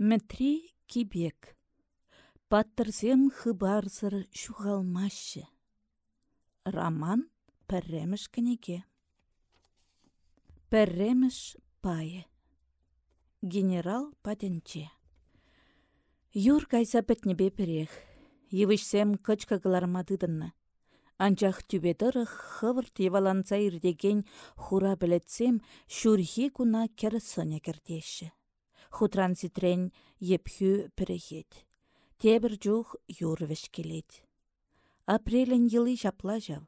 Мітри кибек. Паттырсем хыбарсыр шуғалмашы. Роман пәрреміш кінеге. Пәрреміш пайы. Генерал патенче. Юр кайса пітнебе перех. Евішсем. Анчах түбедырых хывырт еваланса ирдеген хура білетсем шүрхи куна керсыне кердеші. Хутран ситрен епхю перехет. Тебір жух юрвеш келет. Апрелін йылы жапла жав.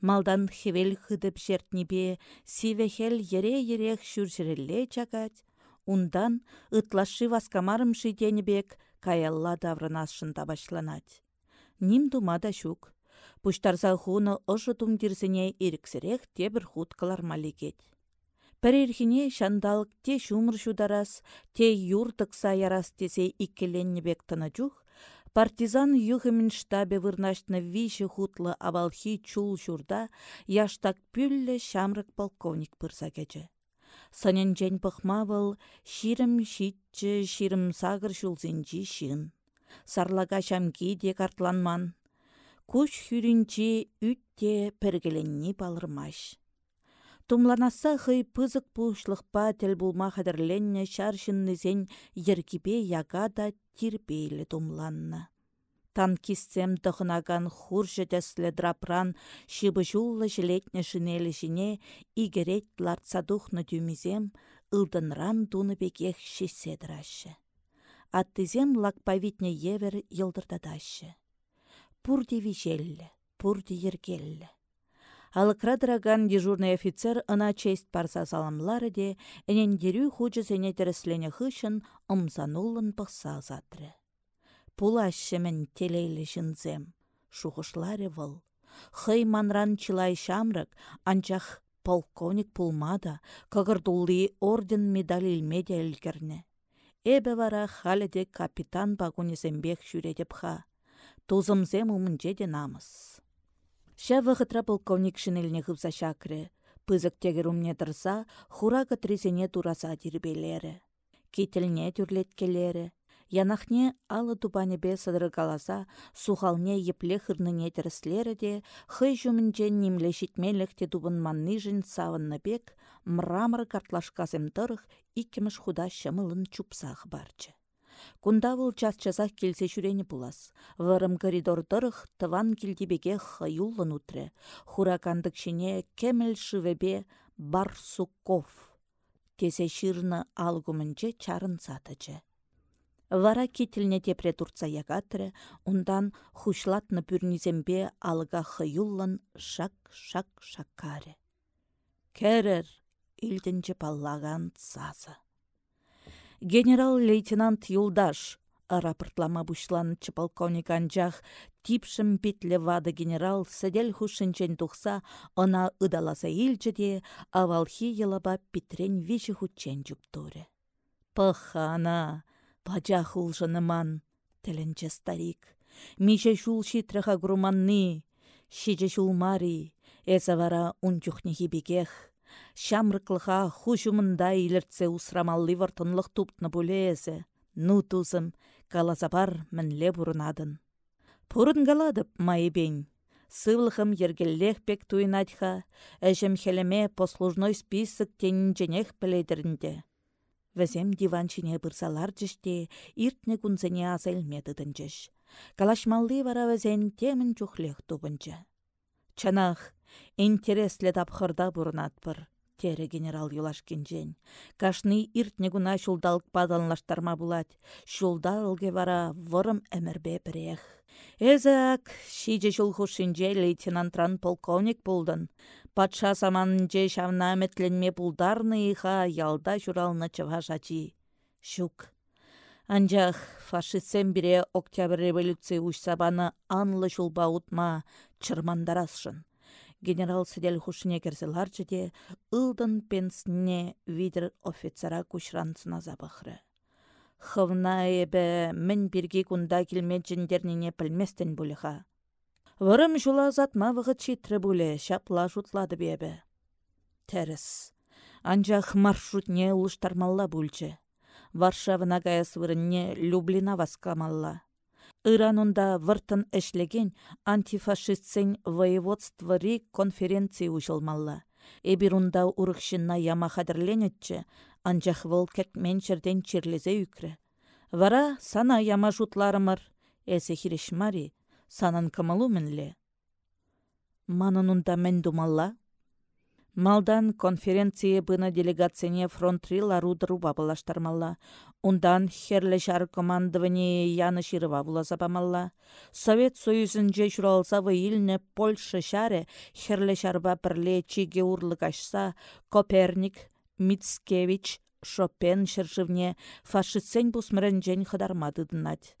Малдан хевел хыдып жертнебе сивехел ере-ерех шүршірелле чакать, ундан ытлашы васкамарым шиденебек каялла даврынасшында башланать. Ним думада шук. Пуштарса хуны ұшы тумдирсене иріксірек тебір худ калармаликет. Пәрерхіне шандалық те шумыр шударас, те юртықса ярас тесе иккеленнебек тына жух, партизан юхымын штабе вырнашны виші хутлы абалхи чул шурда яштак пүллі шамрык полковник пырса кечі. Санен жән пықмавыл, ширым шитчі, ширым сағыр шулзенчі шын. Сарлага шамки де картланман, Куш хүрінче үтте піргіленні балырмаш. Тумланаса хый пызык пушлықпа тел булма хадырленне шаршыннызен ергіпе яга да тирбейлі тумланна. Танкистсем тұхынаган хуржы дәслі драпран шибы жилетне шинелі жіне игерет ларцадухны тюмизем ылдынран туны бекех шиседрашы. Аттызем лакпавитне евер йылдырдадашы пурди вишелле, пурди ергелле. Алыкрадыраган дежурный офицер ына честь парса саламлары де, дерю хучы сене тіріслене хышын ымзанулын пықса затры. Пулашшымен телейлі жынзем, шухышлары выл. Хый манран чылай шамрык, анчах полковник пулмада, кагырдулли орден медаль илмеде илгерне. Эбе вара халеде капитан багунезембек жүредеп ха Тузымзем умынче де намыс. Ша вғытра полковник шинеліне хыпса шакры. Пызык тегер умне тұрса, хура кытресене тураса дирбелері. Кетілне түрлеткелері. Янахне алы тупанебе сыдыргаласа, сухалне епле хырныне тіріслері де, хый жүмінче немле шитмелікте тубын манны жын савынны бек, мрамыр картлашқасым тұрық, худа шымылын чупсақ барчы. Кунда выл час-часах келсе шүрені пулас. Вырым коридор тұрық тыван келдебеге хаюлын утре. Хуракандык шине кемел шывебе Барсуков. Тесе алгумынче чарын сатычы. Вара кетіліне тепре турца ягатыры, ундан хушлатны пүрнізембе алыға хыюллан шак-шак шаккары. Кәрір, илдінче паллаган сазы генерал-лейтенант Юлдаш, рапортлама бушланчы полковник анчах, типшім петлі вады генерал сәдел хушынчен тухса, она ыдаласа илчі де, авалхи елаба петрен веші хучен жүптуры. Пахана, пачах улжыныман, тілінчі старик. Мише шул шитрыха груманны, шиже шул мари, эза вара унчухнехи бекех, Шамрыклыға хушумында илерце усрамалли вартынлық туптны бұлезе. Ну тузым, калазабар мінле бұрынадын. Пұрын галадып майыбен. Сывлыхым ергеллех пек туйнадьха, әжім хелеме послужной список тенінженех біледірінде. Вәзем диванчине бұрсалар жіште, иртне күнзене азайлмедыдын жеш. Калашмалли вара вәзен темін чухлех тубынчы. Чанах, интереслі тапхырда бұрынатпыр тере генерал юлашкенжен. Кашны иртне гуна шулдалык падаллаштарма булать. Шулдалге вара вырым әмірбе бірех. Эзак, шиже шул хушинже лейтенантран полковник булдын. Патша саманынже шавна әметленме булдарны иха ялда журалны чывашачи. Шук. Анжақ фашистсен бире октябрь революция ушсабаны анлы шулба утма чырмандарасшын генерал сидел хушине керселарчы де ылдын пенсне видер офицера кушрансына забахры. Хывна эбе мен бирге кунда килме жіндерніне пілместен бұлыға. Вырым жула затма вғыт читрі бұлі, шапла жутлады бебе. Тәріс. Анжақ маршрутне ұлыштармалла бүлчі. Варшавына гаяс вырынне Люблина васкамалла. Иранунда выртын эшлеген антифашистсен воеводствори конференции ужылмалла. Эбирунда урықшынна яма хадырленетчі, анжақ вол кәкмен черден черлезе үкрі. Вара сана яма жутларымыр, әсі хирешмари, санын кымылу мінле. Манынунда мен думалла, Малдан конференция бына делегацияне фронтри ларудыру бабылаштармалла. Ундан херлі жар командование яны ширыва булазапамалла. Совет Союзынже журалса илне Польша шаре херлі жарба бірле чиге ашса Коперник, Мицкевич, Шопен шыржывне фашистсен бусмірінжен хыдармадыдынат.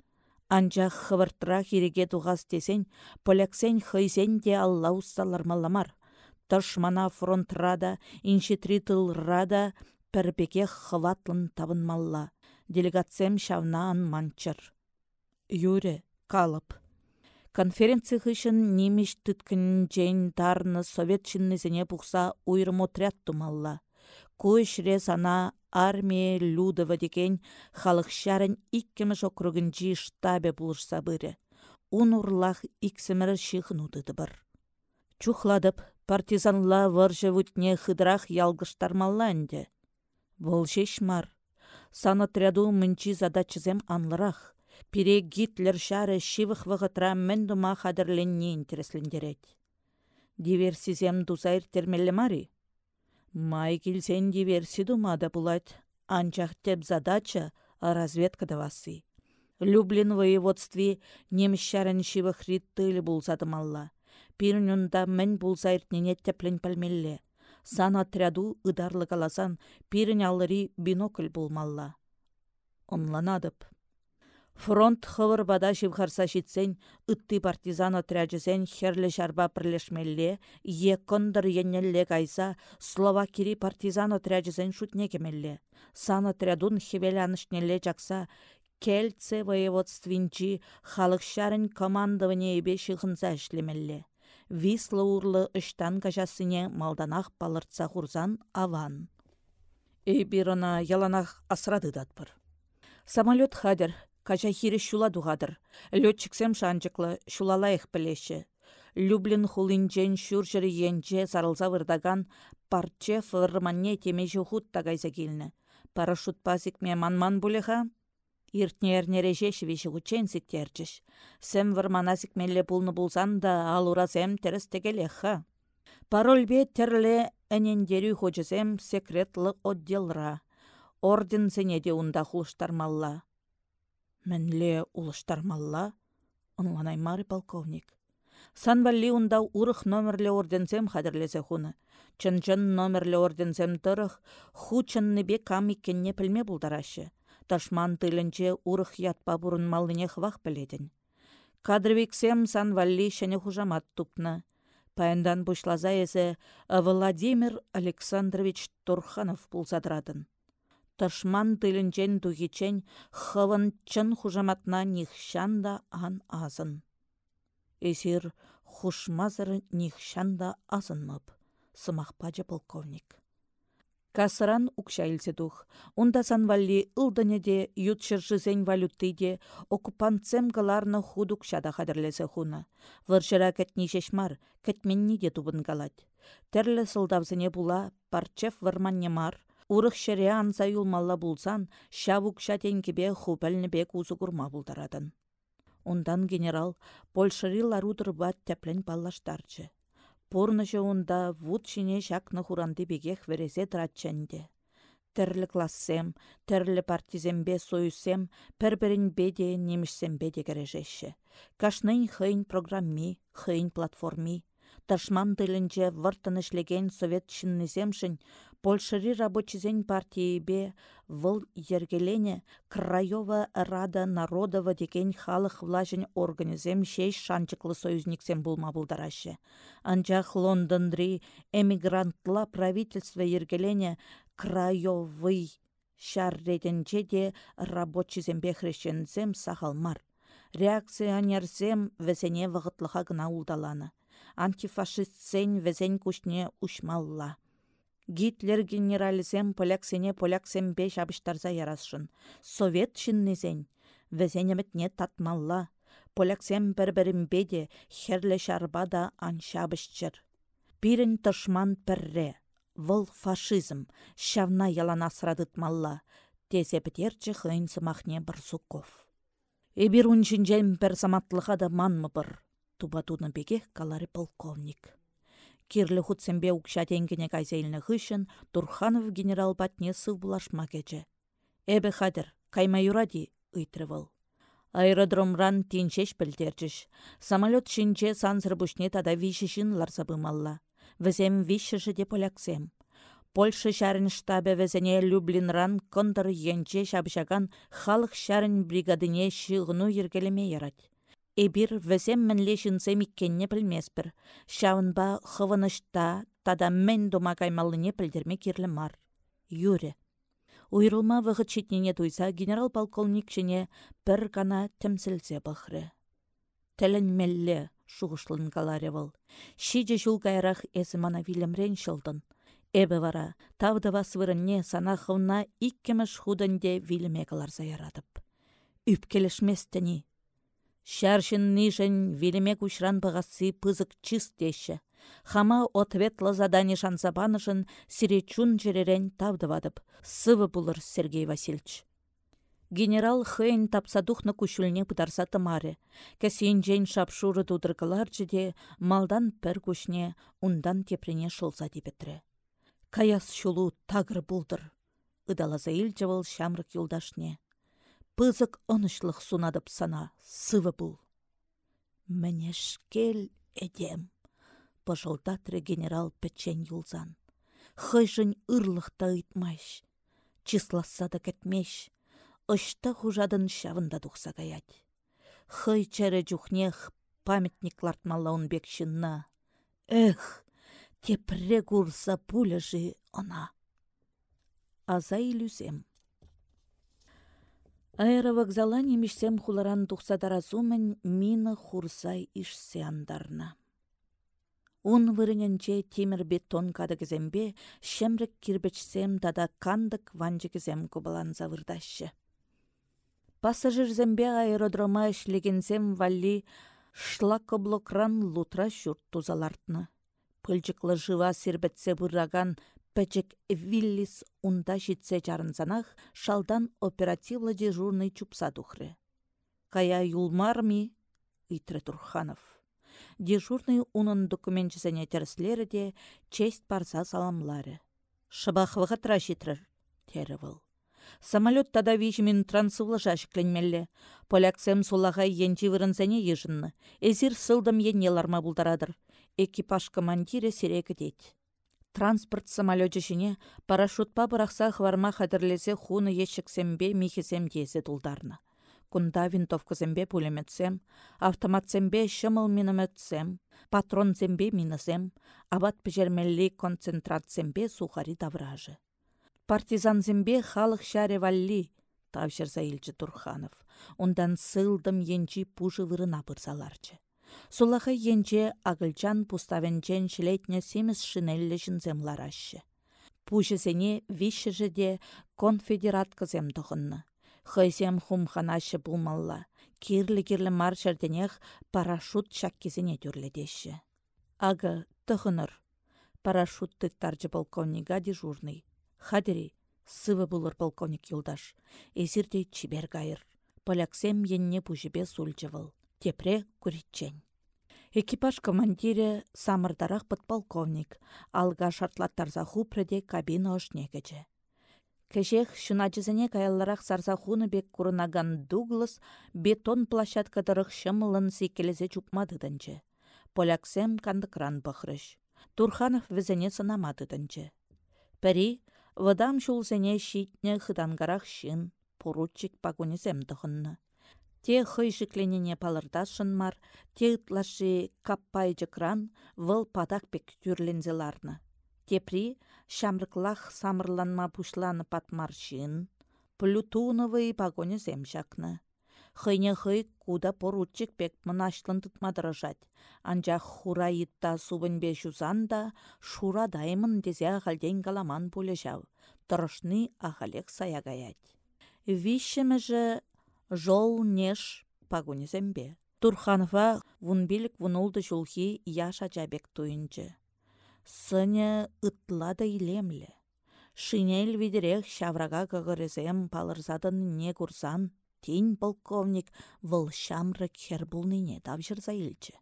Анжақ хывыртыра хиреге туғас десен, поляксен хыйсен де алла уссалармалламар тышмана фронтрада, иншетри тылрада пірбеге хватлын табынмалла. Делегациям шавна манчыр. Юре, калып. Конференция хышын немеш түткін жән тарны совет чиннезіне бұқса уйрым отряд тумалла. Көшре сана армия Людова деген халық шарын иккеміш округінжі штабе бұлышса бірі. Ун урлах иксімірі шиғын ұдыды бір. Чухладып, партизанла вүтне хыдрах ялгыштармалла әнде. Вол шешмар. Сан отряду мынчи задачызем анлырах. Пире Гитлер шары шивых вғытра мен дума хадырленне интереслендерет. Диверсизем дузайр термелі мари. Май келсен диверси думада булать. Анчах теп задача разведка васы. Люблин воеводстве немшәрін шивых риттылі булзадымалла пирнюнда мен булса иртнене теплен пәлмелле. Сан отряду ыдарлы каласан пирін алыри бинокль булмалла. Онланадып. Фронт хывыр бада шивхарса шитсен, ытты партизан отряджесен херлі жарба бірлешмелле, е кондыр еннелле кайса, Словакири партизан отряджесен шутне кемелле. Сан отрядун хевелянышнелле жакса, Кельце воеводствинчи халық шарын командование ебе шығынса ішлемелле. Вислы урлы ыштан кажасыне малданах палыртса хурзан аван. Эйбирона яланах асрады датпыр. Самолет хадыр, кажа хире шула дуғадыр. Летчиксем шанчыклы шулалайық білеші. Люблин хулинчен шүржірі енче сарылза вырдаган парче фырманне темежі худ тагайза келіні. Парашют пазик ме манман бұлеха? Иртнернере жешевеші ғучен сіктерчіш. Сәм вармана сікмелі бұлны бұлсан да алуразем тәріс тегелеха. Парольбе терле әнендері хочызем секретлы отделра. Орден зенеде унда хулыштармалла. Мәнле улыштармалла? Онланай мары полковник. Санвалли унда урых номерле ордензем хадырлезе хуны. Чын-чын номерле ордензем тұрых, ху чынны кам иккенне пілме бұлдарашы ташман тыленче урых ятпа малыне хвах піледін. Кадрвиксем сан валли шәне хужамат тупны. Паяндан бұшлаза езі Владимир Александрович Турханов пулсадыратын. Ташман тыленчен тухичен хывын чын хужаматна нихшан да ан азын. Эсир хушмазыр нихшан да азынмып, сымақпачы полковник. Касыран укша дух. Унда санвалли ылдынеде ютшыржызен валютыде оккупантсем галарны худук шада хадырлесе хуна. Выршыра кәтні шешмар, кәтменні де тубын галать. Тәрлі сылдавзыне була, парчев варманне мар, урых шере анса юлмалла булсан, шавук шатенкебе бек узы курма булдарадын. Ундан генерал Польшыри ларудыр бат тәплен баллаштарчы. Порныжы онда вуд шине шакны хуранды бегех верезе тратчанде. Тірлі классем, тірлі партизембе союсем, пір-бірін беде немішсем беде кережеші. Кашнын хыйн программи, хыйн платформи. Ташман тылінче выртын ішлеген совет шиннеземшін Польшыри рабочизен партиебе выл ергелене Краева Рада Народова деген халық влажын организем шеш шанчыклы союзниксем булма булдарашы. Анчах Лондондри эмигрантла правительство ергелене Краевый шарреденче де рабочизембе хрещензем сахалмар. Реакционерзем везене вғытлыға гына улдаланы. Антифашистсен везен кушне ушмалла. Гитлер генерализем поляксене поляксембе шабыштарса ярасшын. Совет шиннезен. не татмалла. Поляксем бір-бірімбе де херлі шарбада аншабышчыр. Пирін тышман пірре. Вұл фашизм. Шавна ялан асырадытмалла. Тезе бітерчі хыйн сымахне Барсуков. Эбир унчинчен пір саматлыға да манмы бір. Тубатуны беге калары полковник. Кирлі хутсембе укша тенгене кайзейліні хышын Турханов генерал батне сыв булашма кече. Эбе хадыр, кайма юради, ыйтрывыл. Аэродромран тинчеш пілдерчіш. Самолет шинче сансыр бұшне тада вишішін ларса бымалла. Візем вишіші де поляксем. Польша шәрін штабе візене Люблинран кондыр енче шабшаган халық шәрін бригадыне шығыну ергелеме ярать. Эбир візем мінле жынсем иккенне білмеспір. Шауынба хывынышта тада мен дома каймалыне пілдерме керлі мар. Юре. Уйрылма вғыт читнене туйса генерал-полковник жіне бір гана тімсілзе бұхры. Тілін мәлі шуғышлын каларевыл. Шиже жул кайрақ әзі мана вилімрен шылдын. Эбі вара, тавдыва свырынне сана хывна иккеміш худынде виліме каларса яратып. Үпкелішместіні, Шаршын нишен вилеме кушран бағасы пызык чистеші. Хама ответлы задание шансапанышын сиречун жеререн тавдывадып. Сывы булыр Сергей Васильевич. Генерал Хейн тапсадухны кушулне пытарса тымаре. Кәсейін шапшуры тудыргылар де малдан пір күшне, ундан тепрене шылса депетірі. Каяс шулу тагыр булдыр. Ыдалаза илчевыл шамрык юлдашне пызык онышлық сунадып сана, сывы бұл. Мәнешкел әдем, пыжылдатры генерал пәчен юлзан. Хыжын ырлықта ұйтмайш, числаса да кәтмеш, ұшта хужадын шавында дұқса гаять. Хый чәрі жүхнех памятник лартмалауын бек шынна. Эх, тепре гурса пуляжы она. Аза илюзем. Аэровокзала немешсем хуларан тухсадаразумен мина хурсай ишсе андарна. Ун вырыненче тимір бетон кадыгізембе шемрік кирбечсем тада кандык ванжыгізем кубалан завырдашы. Пассажирзембе аэродрома ішлегензем валли шлакоблокран лутра шурт тузалартны. Пылжықлы жыва сирбетсе бұрраган Пәчек Виллис унда житсе жарынсанах шалдан оперативлы дежурный чупса тухры. Кая юлмарми? Итрі Турханов. Дежурный унын документчесене терслері де честь парса саламлары. Шыбахвыға трашитрір, тері был. Самолет тада вишімін трансывлыша шікленмелі. Поляксем сулаға енчі вырынсене ежінні. Эзір сылдым еннеларма бұлдарадыр. Экипаж командирі серегі дейд транспорт самолетчешіне парашютпа бұрақса хварма хадірлесе хуны ешіксембе михесем десе тұлдарны. Кунда винтовкасембе пулеметсем, автоматсембе шымыл минометсем, патронсембе минысем, абат піжермелли концентратсембе сухари давражы. Партизанзембе халық шаре валли, тавшырса илчі Турханов. Ондан сылдым енчи пужы вырына бұрсаларчы. Сулахы енче агылчан пуставенчен шілетне семіз шинеллі жінзем ларашы. Пушесене вишші де конфедерат кызем тұғынны. Хызем хумханашы булмалла. Кирлі-кирлі маршарденех парашют шаккезіне түрледеші. Ага, тұғыныр. Парашют таржы полковнига дежурный. Хадери, сывы булыр полковник юлдаш. Эзірде чибер гайыр. Поляксем енне пужібе сульчывыл тепре күритчен. Экипаж командире самырдарах подполковник, алга шартлаттарса хупреде кабина ошнегече. Кешех шуначызыне каялларах сарсахуны бек курынаган Дуглас бетон площадкадырых шымылын секелезе чупмадыдынче. Поляксем кандыкран бахрыш. Турханов візене сынамадыдынче. Пәрі, вадам шулсене щитне хыдангарах шин, поручик пагонизем тұхынны. Те хыйшыкленене палырдашын мар, те кран вăл падак пек тюрлензеларны. Тепри çамрыклах самырланма пушланы патмаршин, плютуновый пагоне земшакны. Хыйне хый куда поручик пек мынашлын тытмадырышать. Анчах хура итта сувынбе жузан да шура даймын дезе халден каламан пулешав. Тұрышны ахалек саягаять. Вишіміжі жол неш пагунезембе. Турханова вунбилік вунулды жулхи яша жабек туйынчы. Сыне ытлада илемлі. Шинель видерех шаврага кығырызем палырзадын не курсан, тень полковник вăл çамры хер пулнине тавжырса илчче.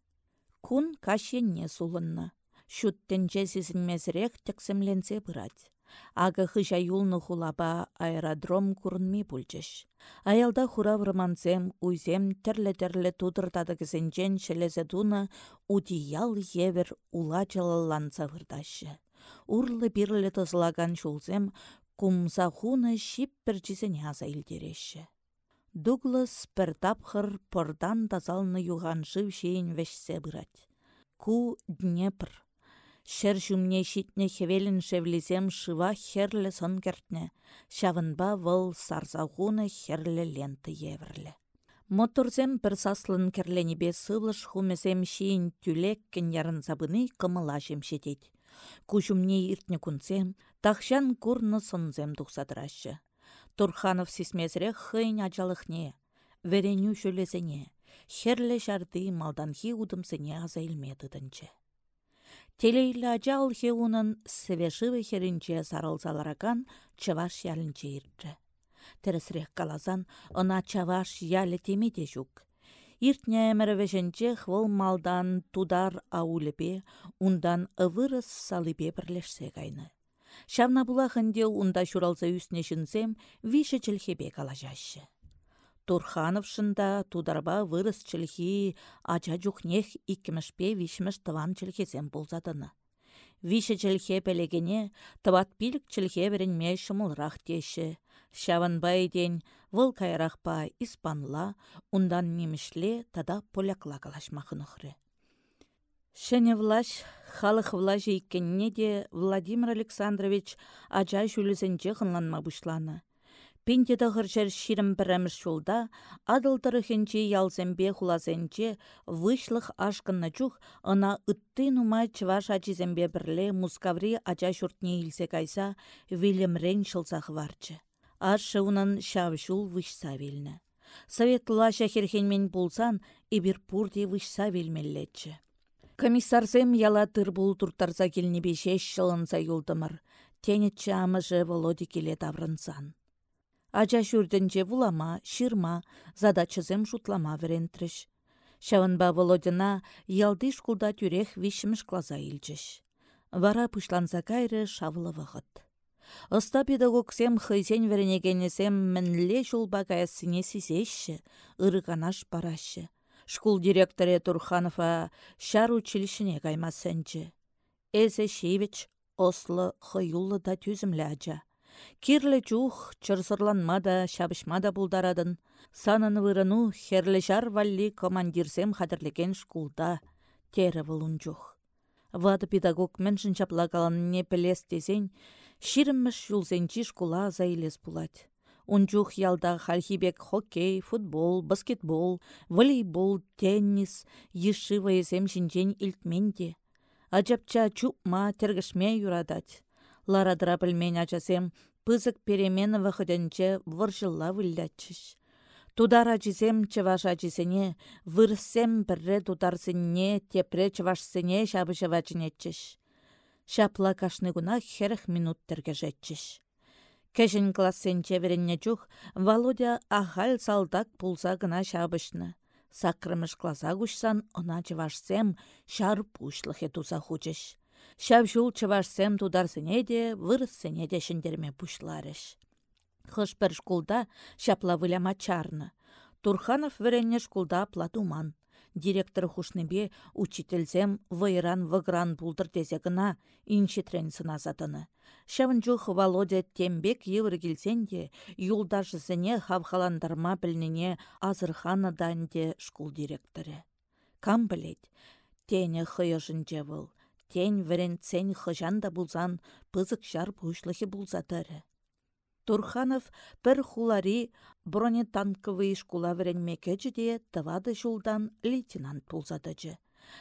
Кун кашенне сулынна. Шуттенче сисенмесрех тексемленсе пырать. Ага хыжа юлны хулаба аэродром курынми пульчеш. Аялда хураврымансем, уйзем терле-терле тудыртады кізенчен шелезе туна удиял евер ула чалаланса вырдашы. Урлы бирле тызлаган шулзем кумса хуны шиппір жізене аза илдереші. Дуглас пір тапхыр пордан тазалны вешсе бұрать. Ку Днепр. Шер жүмне шитне хевелін шевлізем шыва херлі сон кертне. Шавынба вăл сарзағуны херлі ленті еврлі. Моторзем бір саслын керленебе сывлыш хумезем шейін түлек кен ярын забыны кымыла жемшетет. Кужумне иртне кунсем, тахшан курны сонзем тухсадырашы. Турханов сисмезре хыйн ачалыхне, вереню шөлезене, херлі жарды малданхи удымсыне аза. Телейлі ажал хеунын свеживы херінче сарылзаларакан чаваш ялінче иртчі. Тәрісірек калазан ына чаваш ялі темеде жүк. Иртне хвыл малдан тудар аулепе, ундан ывырыс салипе бірлешсе кайны. Шавна унда шуралза үсне жінсем, виші чілхебе калажашы. Турхановшында тударба вырыс чілхи ача жүхнех иккімішпе вишміш тыван чілхезем болзадыны. Виші чілхе пелегене тыват пилік чілхе веренме шымылрақ теші. Шаванбай ден выл кайрақпа испанла, ундан немішле тада полякла калашмақын ұхры. Шәне влаш, халық иккенне де Владимир Александрович ача жүлізінче хынланма бұшланы. Пенде дағыржар ширім бірәміш жолда, адылдырыхенче ялзембе хулазенче вышлық ашқынна чух, ына үтті нума чываш ачизембе бірле мускаври ача шуртне илсе кайса вилемрен шылсақ варчы. Аршы унын шавшул вышса вилні. Советла шәхерхенмен болсан, ибір пурде вышса вилмеллетчі. Комиссарзем яла тырбул туртарса келнебе шеш шылынса юлдымыр. Тенетчі амыжы Володи келе таврынсан. Ача шүрдінче вулама, ширма, задачызем шутлама верентріш. Шавынба Володина ялдыш кулда тюрех вишіміш клаза илчіш. Вара пышланса кайры шавлы вғыт. Оста педагогсем хыйсен веренегенесем мінле жулба каясыне сизешші, ырыганаш парашы. Шкул директоре Турханова шар училищіне каймасынчы. Эзе шевич, ослы хыюлы да түзімлі. Кирлі чух чырсырланма да, шабышма да бұлдарадын. Санын вырыну херлі жар валли командирсем хадырлеген шкулда. Тері вылын чух. Вады педагог міншін не пілес дезен, ширімміш юлзенчи шкула заилес пулать. Унчух ялда хальхибек хоккей, футбол, баскетбол, волейбол, теннис, ешива есем шинчен илтменде. Ажапча чупма тергішме юрадать. Ларадыра білмен ачасем пызык перемена выходенче выржылла выллячыш. Тудар ачисем чываш ачисене, вырсем бірре тударсыне, тепре чывашсыне шабышы вачынетчіш. Шапла кашны гуна херх минут тергежетчіш. Кәшін классен чеверенне чух, Володя ахал салдак пулса гына шабышны. Сакрымыш класа кушсан, она чывашсем шар пушлыхе туса хучыш. Шавшул чывашсем тударсыне де, вырыссыне де шендерме пушларыш. Хыш бір шкулда шапла выляма чарны. Турханов віренне шкулда платуман. Директор хушныбе учительзем вайран вăгран пултыр тезе гына инчитрен сынасатыны. Шавынчух Володя тембек йывыр келсен де, юлдашысыне хавхаландарма пілніне азырханы данде шкул директоры. Кам білет, выл. Тень віренцен хыжан да бұлзан пызык жар бұшлығы бұлзатыры. Турханов пір хулари бронетанковый шкула вренмекечі де тывады жулдан лейтенант пулзадыжы.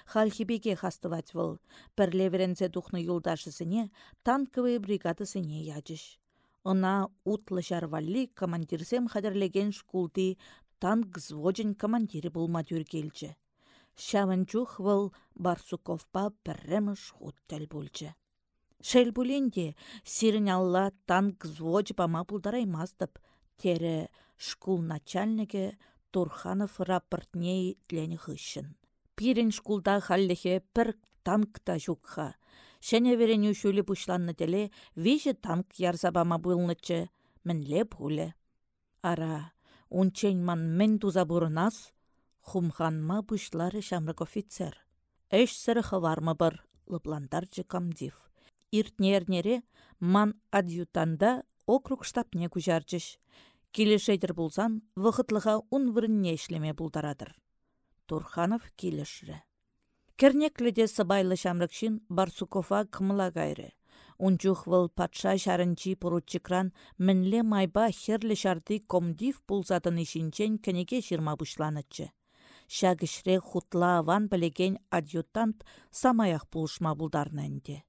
Халхибеге хастывать выл, пірле верензе тухны юлдашысыне танковый бригадысыне ячыш. Она утлы жарвалли командирсем хадерлеген шкулды танк взводжен командирі болма келчі. Шаванчух выл Барсуковпа пірреміш худ тәл бөлчі. Шел бұленде сирін алла танк взводж пама мастып, тере шкул начальнике Турханов рапортней тлені хыщын. Пирен шкулда халлехе пір танк та жукха. Шәне вереню шулі пушланны теле виже танк ярзабама бұлнычы, мінле пуле. Ара, унчен ман мен туза бұрынас, хумханма пушлары шамрык офицер. Эш сырыхы вармы бір, лыпландарчы камдив. Иртнернере ман адъютанда округ штабне күжарчыш. Килешедір булсан, вғытлыға ун вырынне ішлеме булдарадыр. Турханов килешрі. Кернекледе сыбайлы шамрыкшин Барсукова кымыла гайры. Унчух вăл патша çарынчи поручикран мінле майба херлі шарты комдив пулзатын ишинчен шырма бушланыччы. Шагышре хутла ван білеген адъютант самаях пулышма булдарнанде.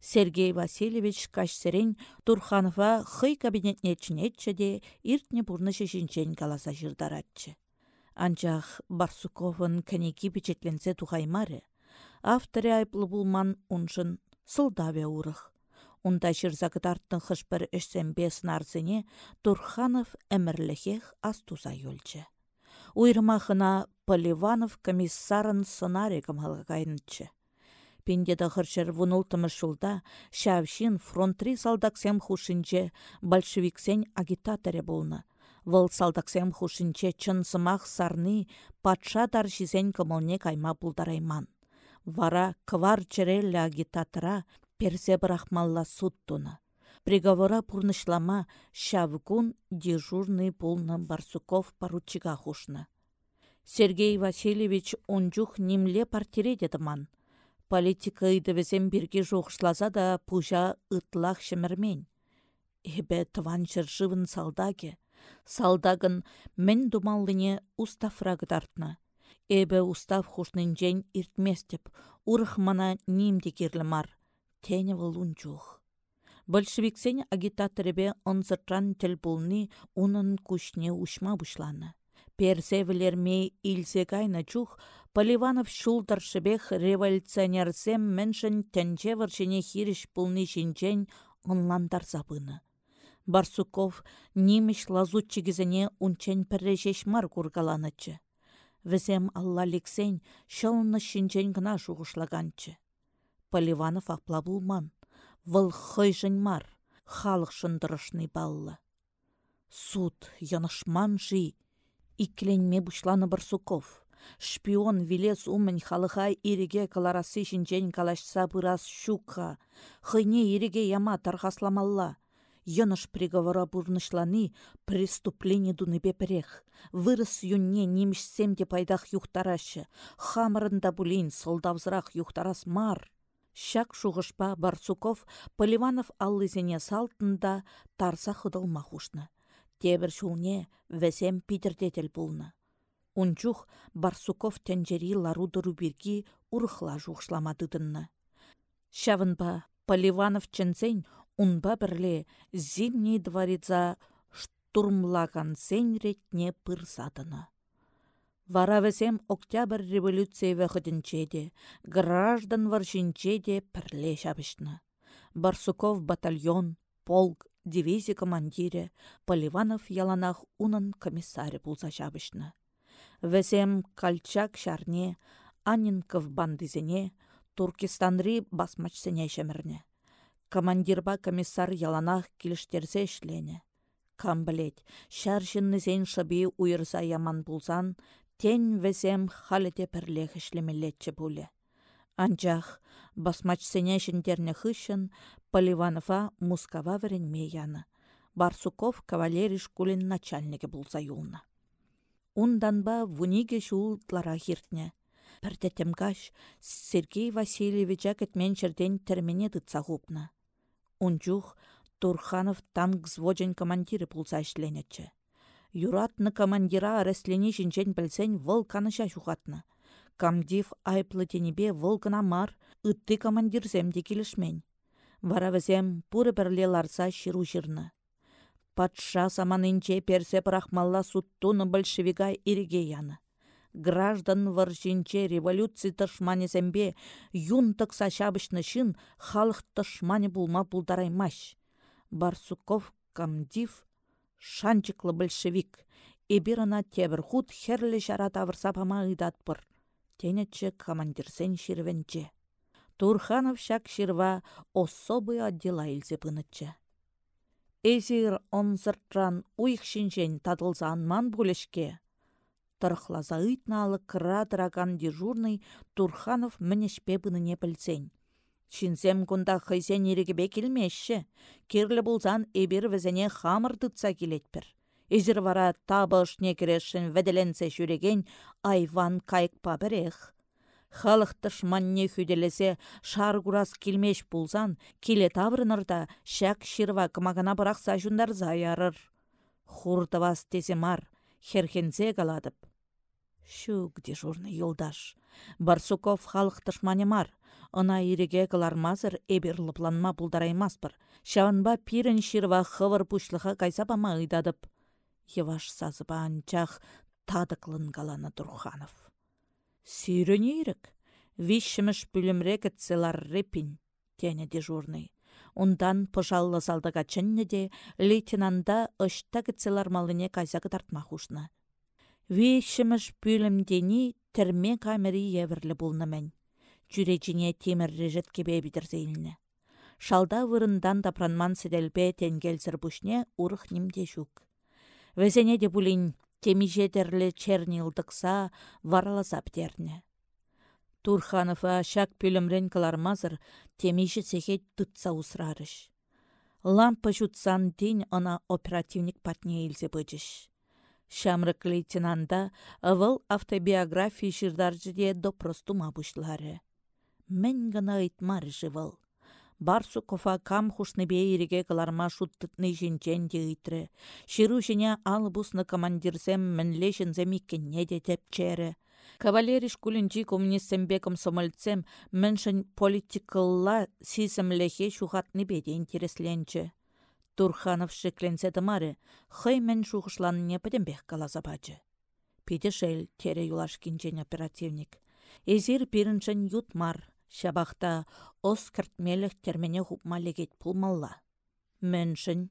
Сергей Васильевич кашсерен Турханова хый кабинетне чінетчі де иртне шешінчен каласа жырдаратчы. Анчах Барсуковын кәнеки печетленсе тухаймары. Авторы айплы булман уншын сылдаве урых. Унда жырзагыдарттың хышпір ішсембе сынарзыне Турханов әмірліхех астуза юлчы. Уйрмахына Поливанов комиссарын сценарий кайнычы. Пенде хырчыр вунултымы шулда, шавшин фронтри салдаксем хушинче большевиксен агитаторе болны. Вăл салдаксем хушинче чын сымах сарны патша даршисен кымылне кайма пулдарайман. Вара квар черелле агитатора персе суттуны. Приговора пурнышлама шавгун дежурный полны Барсуков поручига хушны. Сергей Васильевич онжух немле партиредедіман. Политика идывесем бірге жоқшласа да пужа ытлах шымірмен. Эбе тыван жыржывын салдаге. Салдагын мен думаллыне устафрагы тартна. Эбе устав хушнынчен иртместеп, урых мана нимде кирлі Тені вăл жух. Большевиксен агитаторебе онзыртран тіл бұлны унын күшне ушма бұшланы. Персевілерме илсе кайна чух Поливанов шулдаршыбех революционерсем міншін тәнче варшыне хиріш пулны шинчен онландар забыны. Барсуков немеш лазутчигізіне унчен піррежеш мар кургаланычы. Візем Алла лексен шылны шинчен гына шуғышлаганчы. Поливанов ақпла. Выл хыйжын мар, халық шындырышны баллы. Суд, янышман жи, икленме бушланы Барсуков шпион вилес уммен халыха иреге каларасы шинчен калашса бырас щука. Хыне иреге яма тархасламалла. Йоныш приговора бурнышланы преступление дуны беперех. Вырыс юнне немішсем де пайдах юхтарашы. Хамырында булин солдавзырақ юхтарас мар. Шак шуғышпа Барсуков Поливанов аллызене салтында тарса хыдылма хушны. Тебір шулне вәсем Питердетел булны. Унчух Барсуков тәнжери ларудыру бирги урыхла жухшламадыдынны. Шавынба Поливанов чынсен унба бірле зимний дворица штурмлаган ретне пырсадыны. Вара весем октябрь революция вәхідінчеде, граждан варшинчеде пірле шабышны. Барсуков батальон, полк, дивизия командире, Поливанов яланах унын комиссаре пулса шабышны. Весем кальчак шарне, Анинков бандызене, Туркестанри басмачсене шемірне. Командирба комиссар яланах киліштерсе ішлене. Кам білет, шаршыннызен шаби уйырса яман булсан, тен весем халете пірлех ішлемелетчі буле. Анчах басмачсене шынтерне хышын, Поливанова Мускава веренме яны. Барсуков кавалерий шкулин начальнике булса юлна. Унданба вуниге шул тлара хиртне. Каш Сергей Васильевич әкітмен жерден термене дытса ғупна. Унчух Турханов танк взводен командиры пулса ішленетчі. Юратны командира арестлені жінчен білсен выл каныша жухатны. Камдив айплы тенебе выл мар, ытты командирзем де келішмен. Вара візем пуры бірле ларса ширу жирны. Патша саманынче персе прахмалла суттуны большевика иреге яны граждан варжинче революция тышманезембе юн тықса шабышны шын халық тышмане булма булдараймаш. Барсуков камдив шанчыклы большевик. Эбирана тебір худ херлі жара тавырса пама ыдатпыр. Тенетче командирсен ширвенче. Турханов шак ширва особый отдела пынытче. Эзир он зыртран уйх шинжен тадылзан ман бүлешке Тұрықлаза ыйтналы кыра дыраган дежурный Турханов мінешпе не пілсен. Шинзем кунда хайсен ерегебе келмешші. Керлі бұлзан эбір візіне хамыр тұтса келетпір. Езір вара табы ұшне керешін вәделенсе жүреген айван кайықпа бірех. Халық тышманне хүделесе шар курас келмеш бұлзан, келе таврынырда шәк шырва кымагана бірақса жүндар заярыр. Хурдавас теземар, херхензе каладып. Шук дежурный юлдаш. Барсуков халық мар. Она иреге кылармазыр эбер лыпланма бұлдараймаспыр. Шаванба пирін ширва хывыр пушлыға кайсапама ыйдадып. Еваш сазыба анчах тадықлын галаны Турханов. Сүйріне ирік. Вишіміш бүлімре кітселар репин, тені дежурный. Ундан пыжаллы залдыға чынне де лейтенанда ұшта кітселар малыне кайзағы тартма хушны. Вешіміш пүлімдені тірме камері евірлі бұлнымен. Жүречіне темір режет кебе бідірзейіліні. Шалда вырындан тапранман седелбе тенгелзір бұшне ұрық немде жүк. Везене де бұлін теми жетерлі чернилдықса вараласа бдерне. Турханова шак пүлімрен кылармазыр темиші цехет тұтса усрарыш. Лампа жұтсан день она оперативник патне елзе бөджіш. Шамрык лейтенанда ывыл автобиография жирдаржыде допростума бұшлары. Мен гына ыйтмар живыл. Барсу кофа кам хушны бейреге кыларма шуттытны жинчен де. Ширу жіне ал бусны командирсем мінле не де тепчері. Кавалериш кулінчи коммунистсембе міншін политикалла сисімлехе шухатны беде интересленчі. Турханов шекленсе тымары, хыймен шухышланне пӹтембех каласа пачы. Питешел тере юлаш кинчен оперативник. Эзир пиріншін ютмар, шабахта ос кіртмелік термене хупма легет пулмалла. Міншін,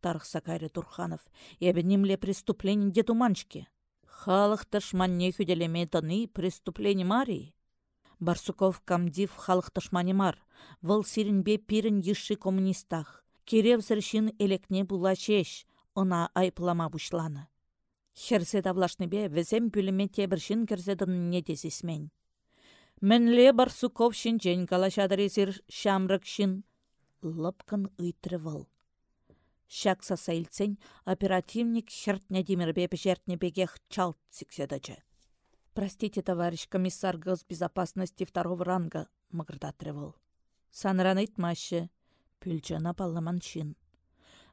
тарықса кайры Турханов, ебенімле преступление де туманчке. Халық тышманне хүделеме тыны преступление мари. Барсуков камдив халық тышмане мар, вăл сиренбе пирін йышши коммунистах Керевзір шин элекне була шеш, она айплама бушланы. Херсе бе, візем бүліме тебір шин керзедін не дезесмен. Мінле барсуков шин жен калашадыр езір шамрык шин. Лыпкын ұйтрывыл. Шак сасайлцен оперативник хертне демірбе бежертне бегех чалт сикседачы. Простите, товарищ комиссар госбезопасности второго ранга, мағырдатрывыл. Санран айтмашы, Пүлчана палламан шин.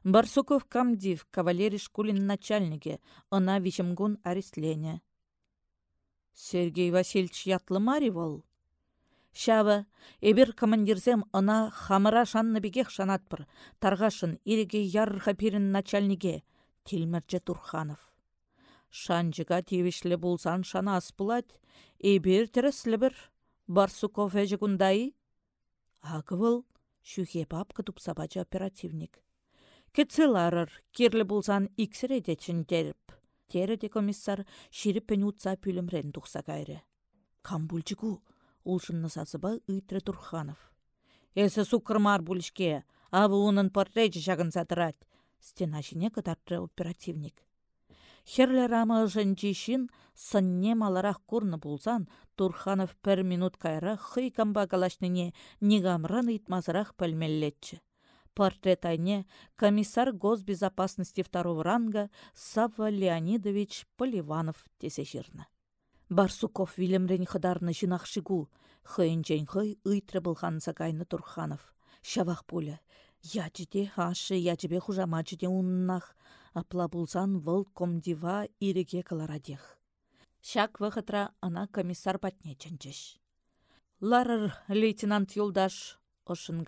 Барсуков камдив, кавалерий шкулин начальнике, она вишемгун арестлене. Сергей Васильевич ятлы мари вол. Шава, эбір командирзем она хамыра шанны бігех шанатпыр, тарғашын иреге яррха пирін начальнике, Тилмерче Турханов. Шанжыға тевішлі болсан шана ас бұлад, эбір тіріслі бір, Барсуков әжі күндай? Ағы Шүхе папка тупсабачы оперативник. Кетселарыр, керлі болсан иксіредечін деріп. Тереде комиссар ширіппен утса пүлімрен тұқса кайры. Кам бұлчыку, ұлшынны сасыба үйтірі Турханов. Эсі сукырмар бұлішке, авы оның портречі жағын сатырат. Стена жіне оперативник. Херлі рамы жынчишин сынне маларақ курны булсан, Турханов пір минут кайра хый камба калашныне нигамран итмазырақ. Портрет айне комиссар госбезопасности второго ранга Савва Леонидович Поливанов тесе. Барсуков вилемрен хыдарны жинақшыгу, хыйынчен хый ыйтры загайны Турханов. Шавақ пулі, Ячыде ашы ячыбе хужамачыде уннах, апла булсан вăл комдива иреге каларадех. Шак вăхытра ана комиссар патне чынчыш. Ларыр лейтенант юлдаш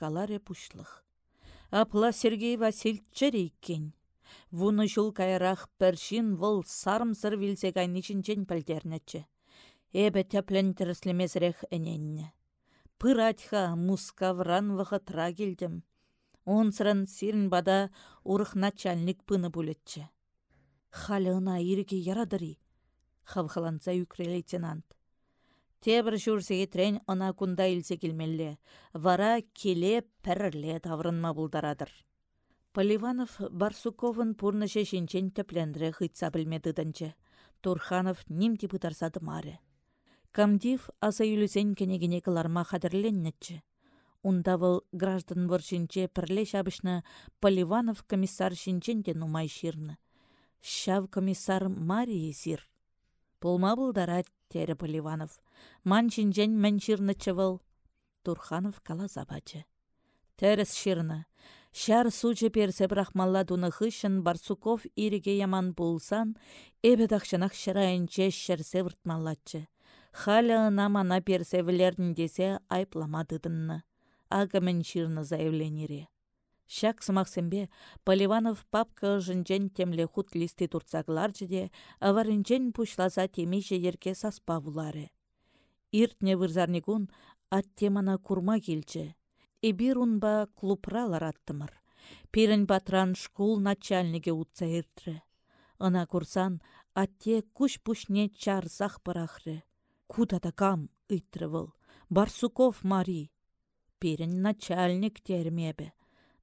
галаре пушлых. Апла Сергей Василь иккен. Вуны жул кайрах пәршин вăл сарымсыр вилсе кайничинчен пәлдернечче. Эбе тәплен тіріслемезірек әненне. Пыратха мускавран вăхытра келдім. Онсырын сирін бада урых начальник пыны бүлетчі. Халі ына иреге ярадыри, хавхаланса үкре лейтенант. Тебір жүрсе трен ына кунда илсе келмелле, вара келе пәрірле таврынма бұлдарадыр. Поливанов Барсуковын пурныше шинчен теплендрі хытса білмедідінче. Турханов нимти пытарсады маре. Камдив аса юлюсен кенегене кыларма хадерленнетче. Унда вăл граждан вăршинче пірле çапӑçнă Поливанов комиссар шинчен те нумай çирнă. Шав комиссар Мария сир. Пулма бұлдарат, тері Поливанов. Ман шинчен мән çирнычче вăл. Турханов каласа бачы. Тәріс ширны. Шар сучы персе брахмалла дуны хышын Барсуков иреге яман булсан, эбе тахшынах шырайынче шерсе выртмаллатчы. Халя намана персе десе айпламадыдынны. Агамын ширны заявленире. Шак сымақсембе Поливанов папка жынжен темле хут листы турцаглар жеде, аварынжен пушласа темейше ерке саспа вулары. Иртне вырзарнигун ат темана курма келчі. Эбир унба клубралар аттымыр. Пирін батран школ начальниге утса иртрі. Ына курсан атте куш пушне чарзах барахры. Куда кам ыйтры выл. Барсуков Мари. Пирін начальник термебе.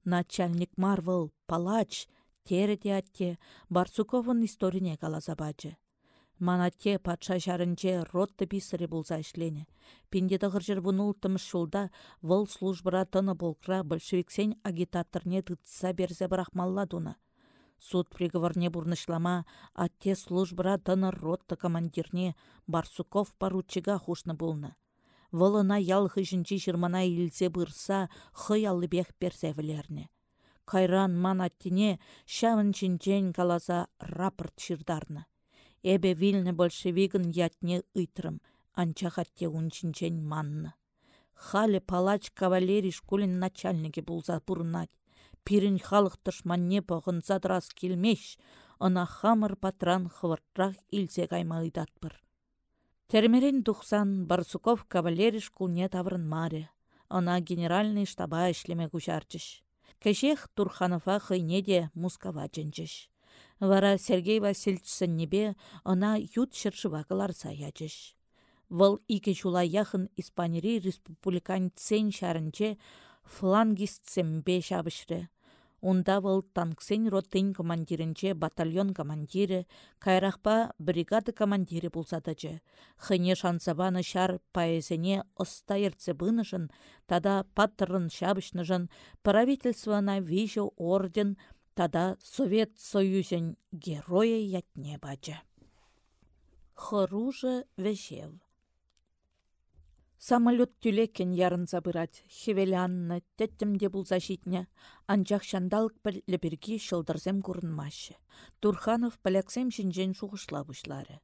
Начальник Марвел, палач, тереде атте, Барсуковын историне каласа бачы. Манатте патша жарынче ротты писаре болса ішлене. Пинде тығыр бұнул тымыш шулда вăл службыра тыны болкра большевиксен агитаторне тытса берзе бірақмалла дуна. Суд приговорне бурнышлама атте службыра тыны ротты командирне Барсуков поручига хушны болны. Вăлына ял хыжынчи çырмана илсе бырса хыяллы бех персевлерне. Кайран ман çавын чинчен каласа рапорт çырдарнă. Эбе вилнне большевигын ятне ыйтрым, анчах атте унчинчен манны. Халі палач кавалерий школин начальнике булса пурнать. Пирін халық тышманне пығынса дырас келмеш, ына хамыр патран хывыртрах илсе кайма ыйдатпыр. Термерен тухсан Барсуков кавалериш кулне таврын маре. Она генеральный штаба ішлеме кучарчыш. Кешех Турханова хыйне де мускава Вара Сергей Васильевич небе она ют шыршыва кыларса ячыш. Вăл ике чула яхын Испанири республикан цен шарынче флангистсембе шабышры. Унда вăл танксен ротын командирінче батальон командирі, кайрахпа бригада командирі пулсатачы. Хыне шансабаны шар паэзене оста ерце бынышын, тада паттырын шабышнышын, правительствона вижу орден, тада Совет Союзен героя ятне бачы. Хоружа вешев. Самолет түлекен ярын забырать, хевелянны, тәттімде бұл защитне, анчақ шандалық бір леберге шылдырзем көрінмашы. Турханов паляксем жінжен шуғышла бұшлары.